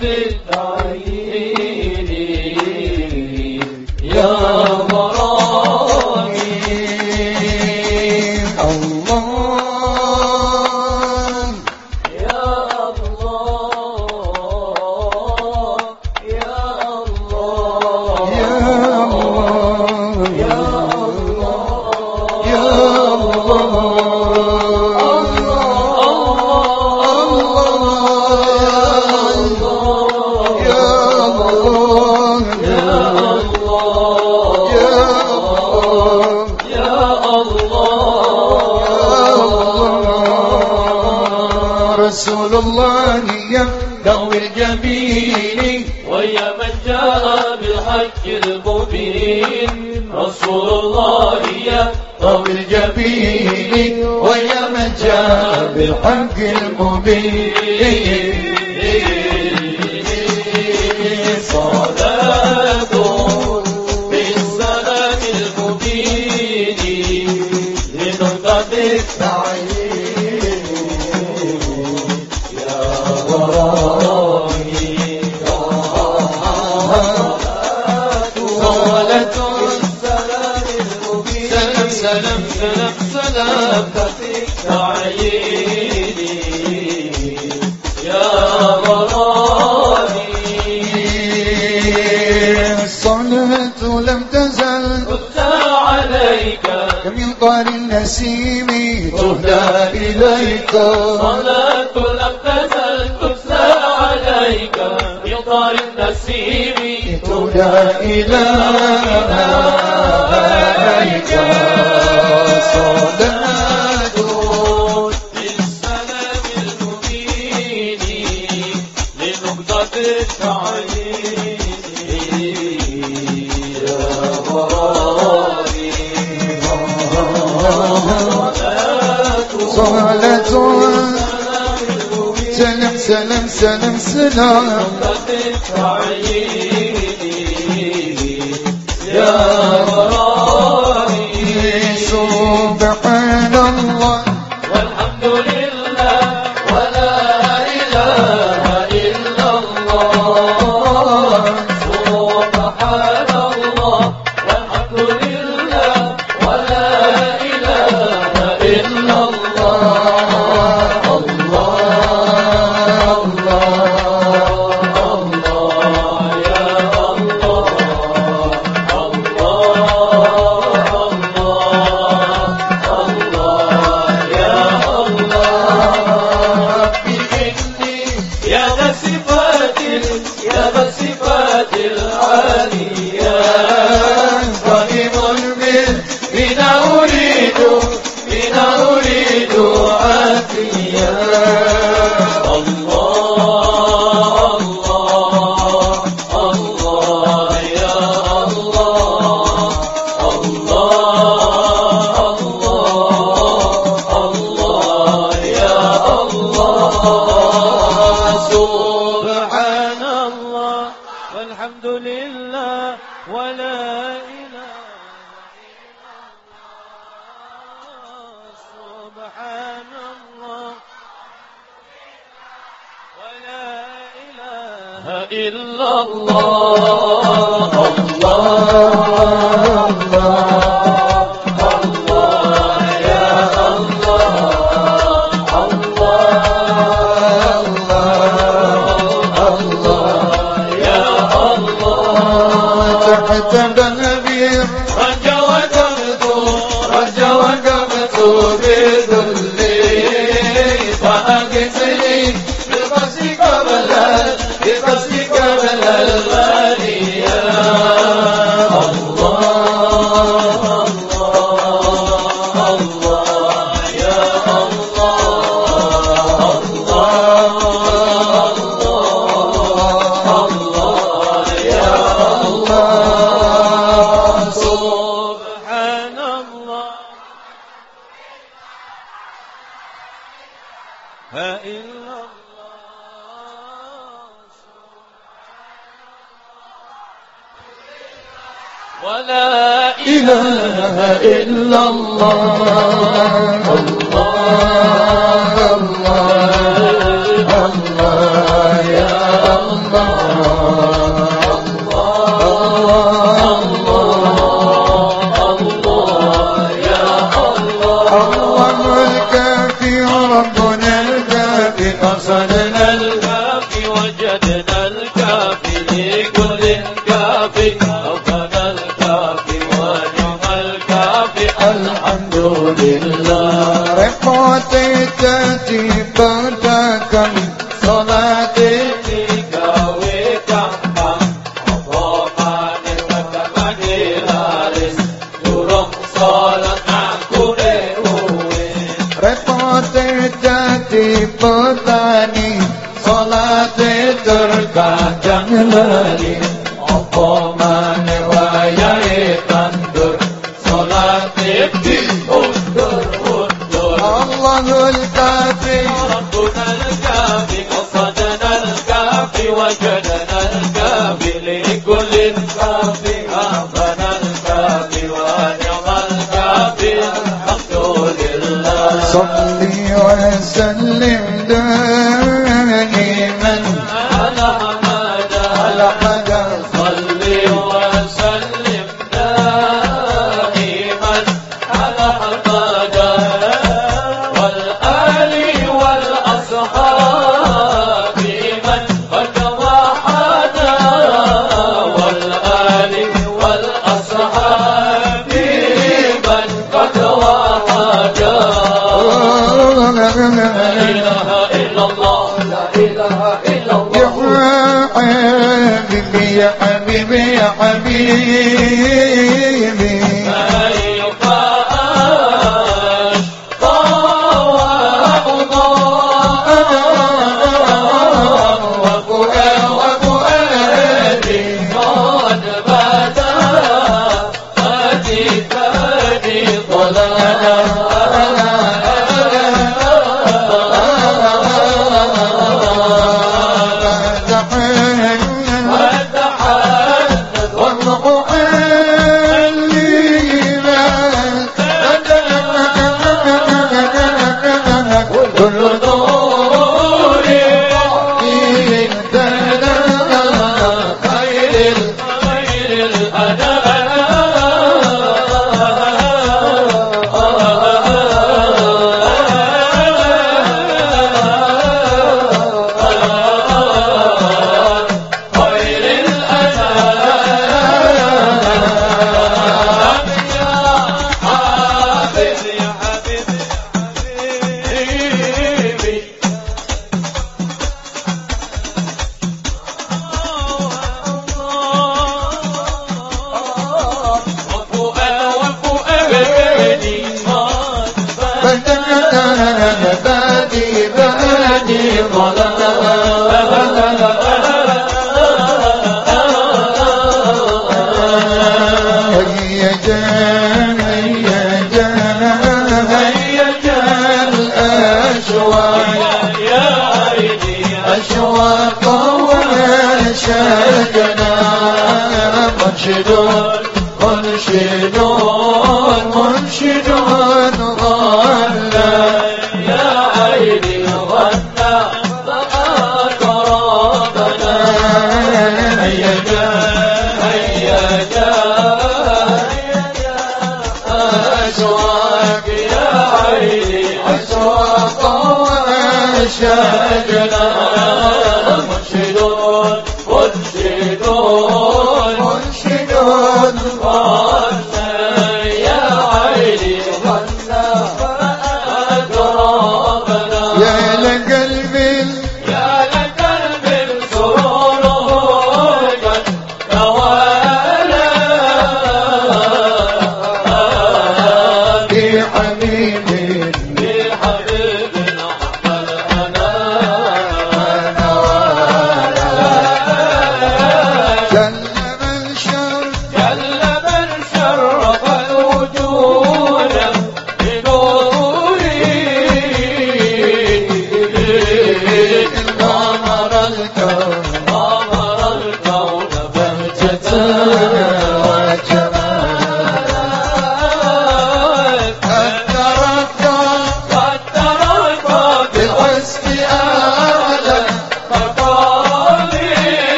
رسول الله يا ذوي الجبين. ويا من جاء بالحق المبين. رسول الله يا ذوي الجبين. ويا من جاء بالحق المبين. النسيم تهدى إليك. صلاة تزل تتلى عليك. بطار النسيم تهدى إليك. صلاة canımsın ah. ağam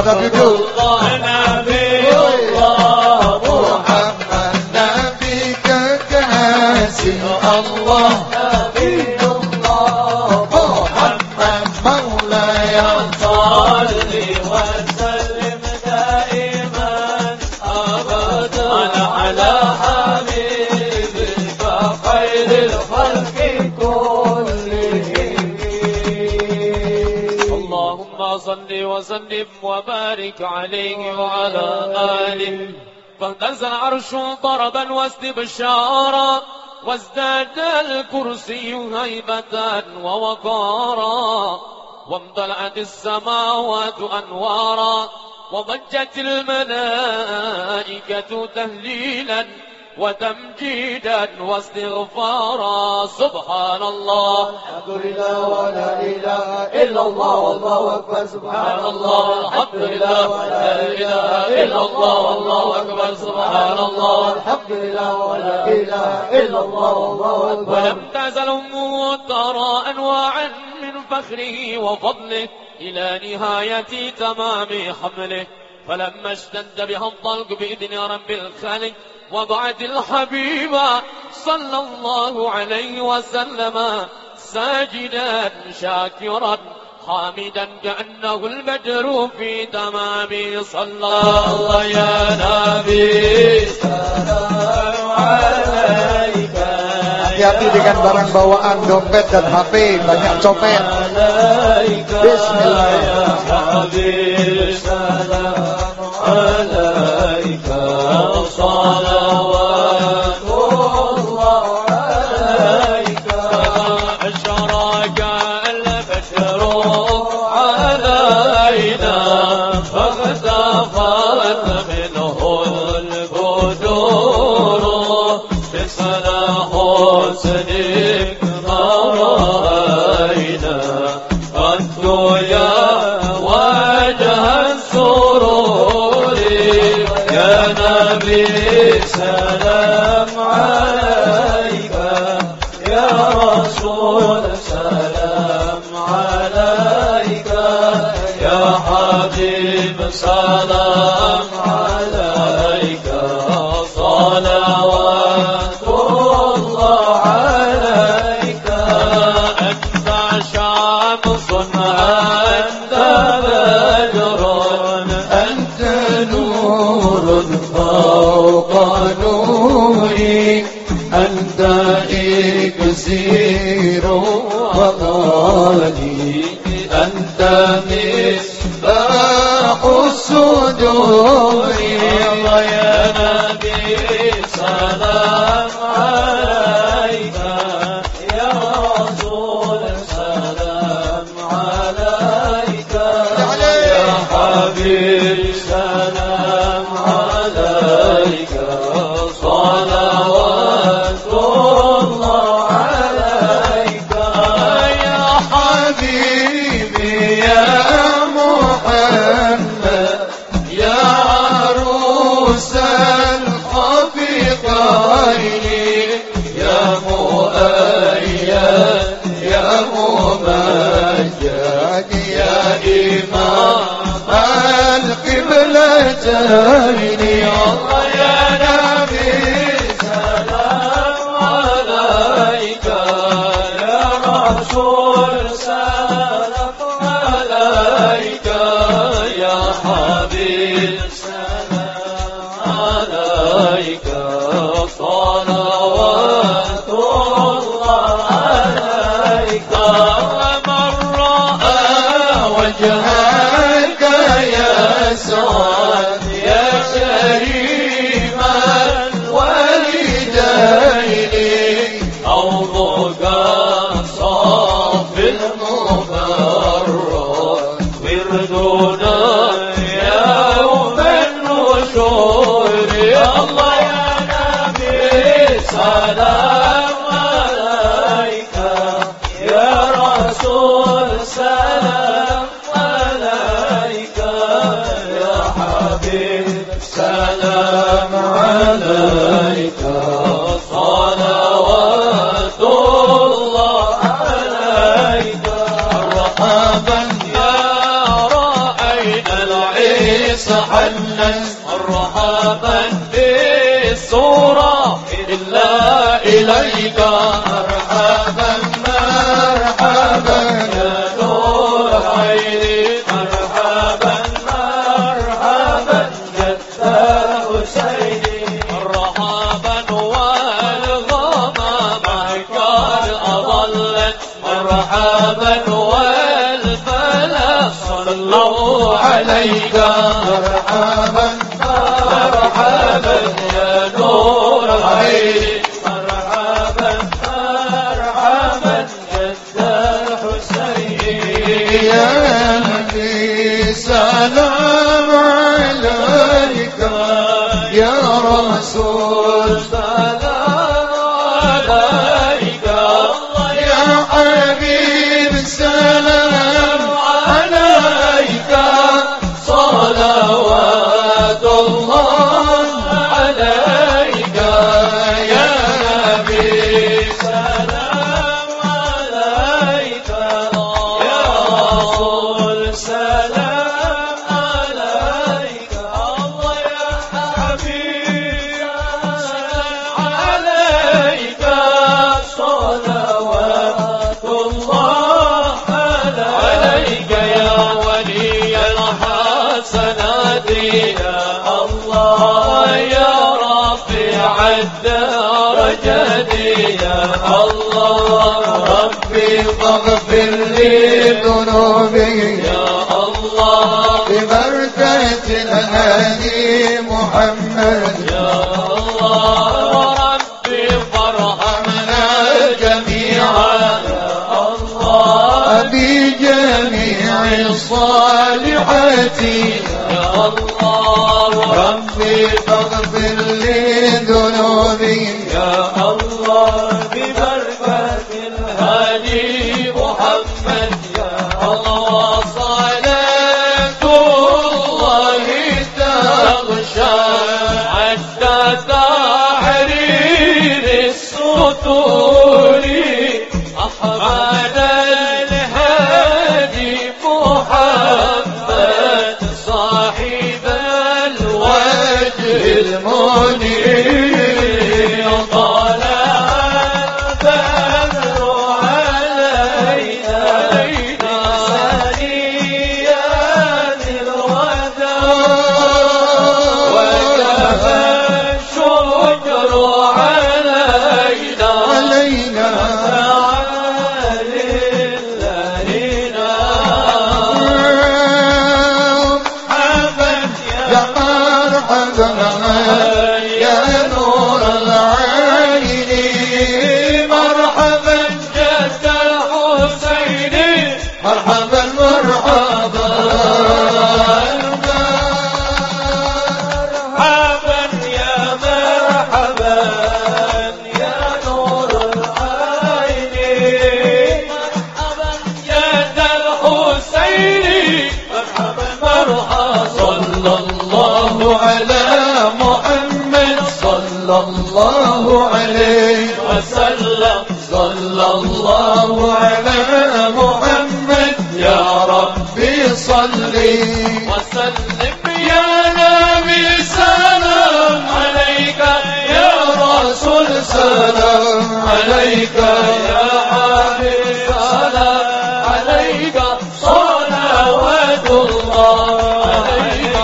What do you Adabidu. وبارك عليه وعلى آله. فاهتز العرش طربا واستبشارا وازداد الكرسي هيبة ووقارا. وامتلأت السماوات أنوارا وضجت الملائكة تهليلا. وتمجيدا واستغفارا. سبحان الله الحمد لله ولا إله إلا الله والله أكبر. سبحان الله الحمد لله ولا إله إلا الله والله أكبر. سبحان الله الحمد لله ولا إله إلا الله والله أكبر. ولم تزل أمه ترى أنواعا من فخره وفضله إلى نهاية تمام حمله. فلما اشتد بها الضلق بإذن رب الخالق وضعت الحبيب صلى الله عليه وسلم ساجدا شاكرا حامدا كأنه البدر في تمام صلى الله يا نبي سلام عليك Hati-hati dengan barang bawaan, dompet dan HP, banyak copet. Bismillahirrahmanirrahim. أعدائي كثير وطالي. أنت مصباح الصدور. sevini Allah مرحبا مرحبا يا نور عيني مرحبا مرحبا جد الحسين يا نبي سلام عليك يا رسول الله ربي فاغفر لي ذنوبي يا الله ببركة الهادي محمد يا الله ربي فارحمنا جميعا يا الله بجميع الصالحات يا الله ربي الله على محمد. يا ربي صلي وسلم يا نبي سلام عليك يا رسول سلام. عليك يا حبيب سلام. عليك صلوات الله. عليك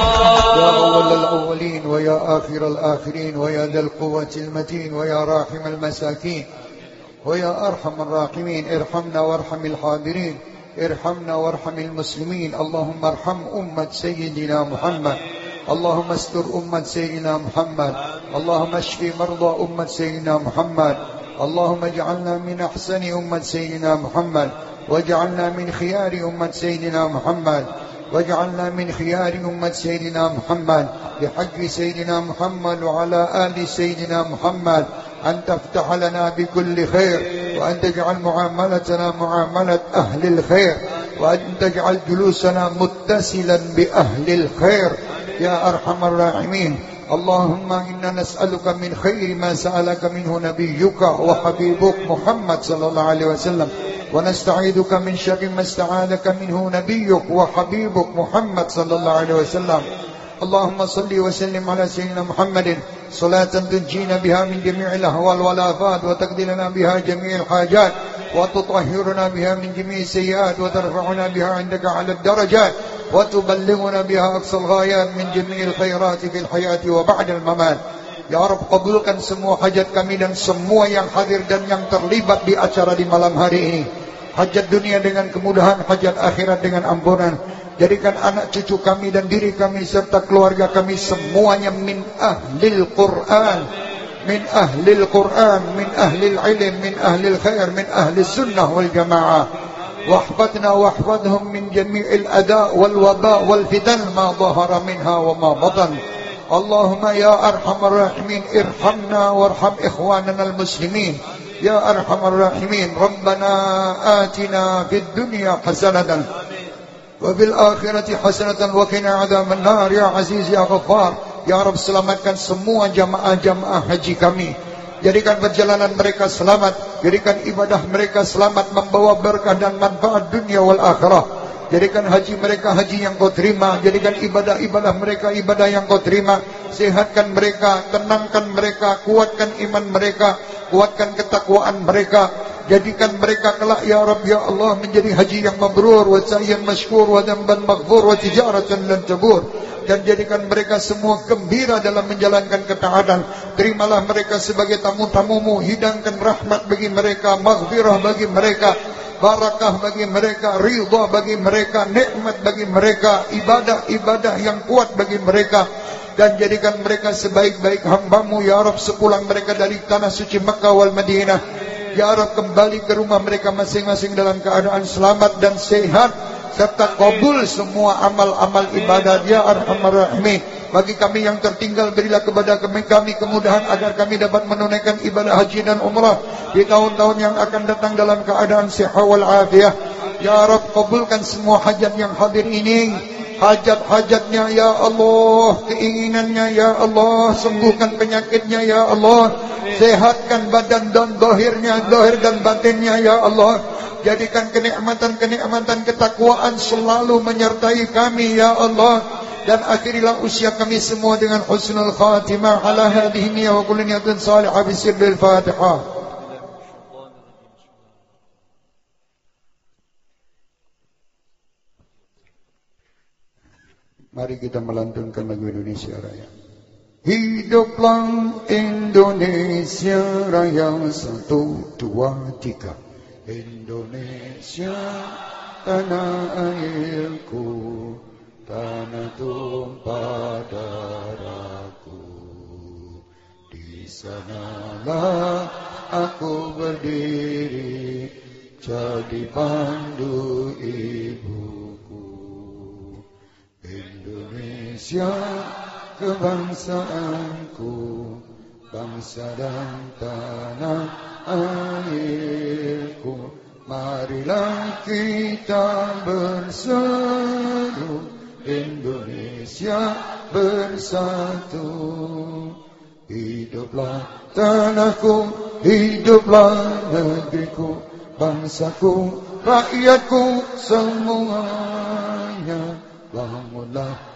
يا أول الأولين ويا آخر الآخرين ويا ذا القوة المتين ويا راحم المساكين. ويا أرحم الراحمين ارحمنا وارحم الحاضرين ارحمنا وارحم المسلمين. اللهم ارحم أمة سيدنا محمد. اللهم استر أمة سيدنا محمد. اللهم اشف مرضى أمة سيدنا محمد. اللهم اجعلنا من أحسن أمة سيدنا محمد. واجعلنا من خيار أمة سيدنا محمد. واجعلنا من خيار أمة سيدنا محمد. بحق سيدنا محمد وعلى آل سيدنا محمد. أن تفتح لنا بكل خير وأن تجعل معاملتنا معاملة أهل الخير وأن تجعل جلوسنا متصلا بأهل الخير. يا أرحم الراحمين اللهم إنا نسألك من خير ما سألك منه نبيك وحبيبك محمد صلى الله عليه وسلم ونستعيذك من شر ما استعاذك منه نبيك وحبيبك محمد صلى الله عليه وسلم. اللهم صل وسلم على سيدنا محمد صلاة تنجينا بها من جميع الأهوال والآفات وتقضي لنا بها جميع الحاجات وتطهرنا بها من جميع السيئات وترفعنا بها عندك على الدرجات وتبلغنا بها أقصى الغايات من جميع الخيرات في الحياة وبعد الممات Ya Rabb kabulkan semua hajat kami dan semua yang hadir dan yang terlibat di acara di malam hari ini. Hajat dunia dengan kemudahan, hajat akhirat dengan ampunan. Jadikan anak cucu kami dan diri kami serta keluarga kami semuanya min ahlil Quran. Min ahlil Quran, min ahlil ilm, min ahlil khair, min ahlil sunnah wal jamaah. واحفظنا واحفظهم من جميع الأداء والوباء والفتن ما ظهر منها وما بطن اللهم يا أرحم الراحمين ارحمنا وارحم إخواننا المسلمين يا أرحم الراحمين ربنا آتنا في الدنيا حسنة Wabil akhirati hasanatan wakina adam an-nar ya aziz ya ghaffar Ya Rabb selamatkan semua jamaah-jamaah haji kami. Jadikan perjalanan mereka selamat. Jadikan ibadah mereka selamat. Membawa berkah dan manfaat dunia wal akhirah. Jadikan haji mereka haji yang kau terima. Jadikan ibadah-ibadah mereka ibadah yang kau terima. Sehatkan mereka, tenangkan mereka, kuatkan iman mereka Kuatkan ketakwaan mereka. Jadikan mereka kelak ya Rabb ya Allah Menjadi haji yang mabrur Wa sa'yan mashkur Wa damban maghfur Wa tijaratan lan tabur dan jadikan mereka semua gembira dalam menjalankan ketaatan. Terimalah mereka sebagai tamu-tamumu, hidangkan rahmat bagi mereka, maghfirah bagi mereka, barakah bagi mereka, ridha bagi mereka, nikmat bagi mereka, ibadah-ibadah yang kuat bagi mereka. Dan jadikan mereka sebaik-baik hambamu ya Rab sepulang mereka dari tanah suci Makkah wal Madinah ya Rab kembali ke rumah mereka masing-masing dalam keadaan selamat dan sehat serta kabul semua amal-amal ibadat ya arhamar rahimin bagi kami yang tertinggal berilah kepada kami, kami kemudahan agar kami dapat menunaikan ibadah haji dan umrah di tahun-tahun yang akan datang dalam keadaan sihat wal afiah ya rab kabulkan semua hajat yang hadir ini hajat-hajatnya ya Allah. Keinginannya ya Allah. Sembuhkan penyakitnya ya Allah. Sehatkan badan dan dohirnya dohir dan batinnya ya Allah. Jadikan kenikmatan-kenikmatan ketakwaan selalu menyertai kami ya Allah. Dan akhirilah usia kami semua dengan husnul khatimah ala hadhihi niyya wa kulli niyatin salihah bi sirril Fatihah. Mari kita melantunkan lagu Indonesia Raya. Hiduplah Indonesia Raya satu dua tiga. Indonesia tanah airku tanah tumpah darahku di sanalah aku berdiri jadi pandu ibuku Indonesia kebangsaanku bangsa dan tanah airku Marilah kita bersatu Indonesia bersatu. Hiduplah tanahku Hiduplah negeriku Bangsaku Rakyatku semuanya. Bangunlah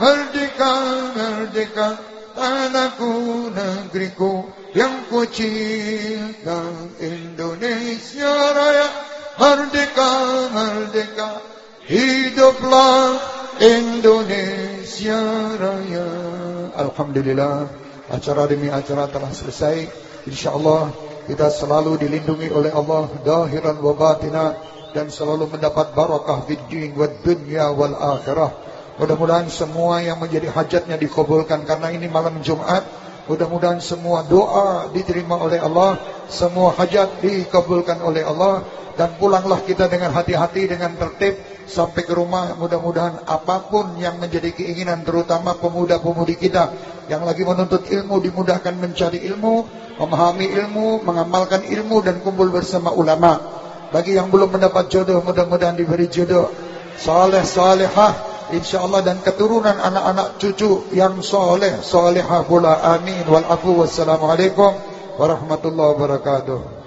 merdeka, merdeka, tanahku negeriku yang ku cinta Indonesia Raya. Merdeka merdeka hiduplah Indonesia Raya. Alhamdulillah acara demi acara telah selesai. Insyaallah kita selalu dilindungi oleh Allah dahiran wa batina dan selalu mendapat barakah di wa dunya wal akhirah Mudah-mudahan semua yang menjadi hajatnya dikabulkan karena ini malam Jumat. Mudah-mudahan semua doa diterima oleh Allah, semua hajat dikabulkan oleh Allah dan pulanglah kita dengan hati-hati dengan tertib sampai ke rumah. Mudah-mudahan apapun yang menjadi keinginan terutama pemuda-pemudi kita yang lagi menuntut ilmu dimudahkan mencari ilmu, memahami ilmu, mengamalkan ilmu dan kumpul bersama ulama. Bagi yang belum mendapat jodoh, mudah-mudahan diberi jodoh. Saleh salehah insyaallah dan keturunan anak-anak cucu yang soleh. Solehah pula. Amin. Wal afu wassalamualaikum warahmatullahi wabarakatuh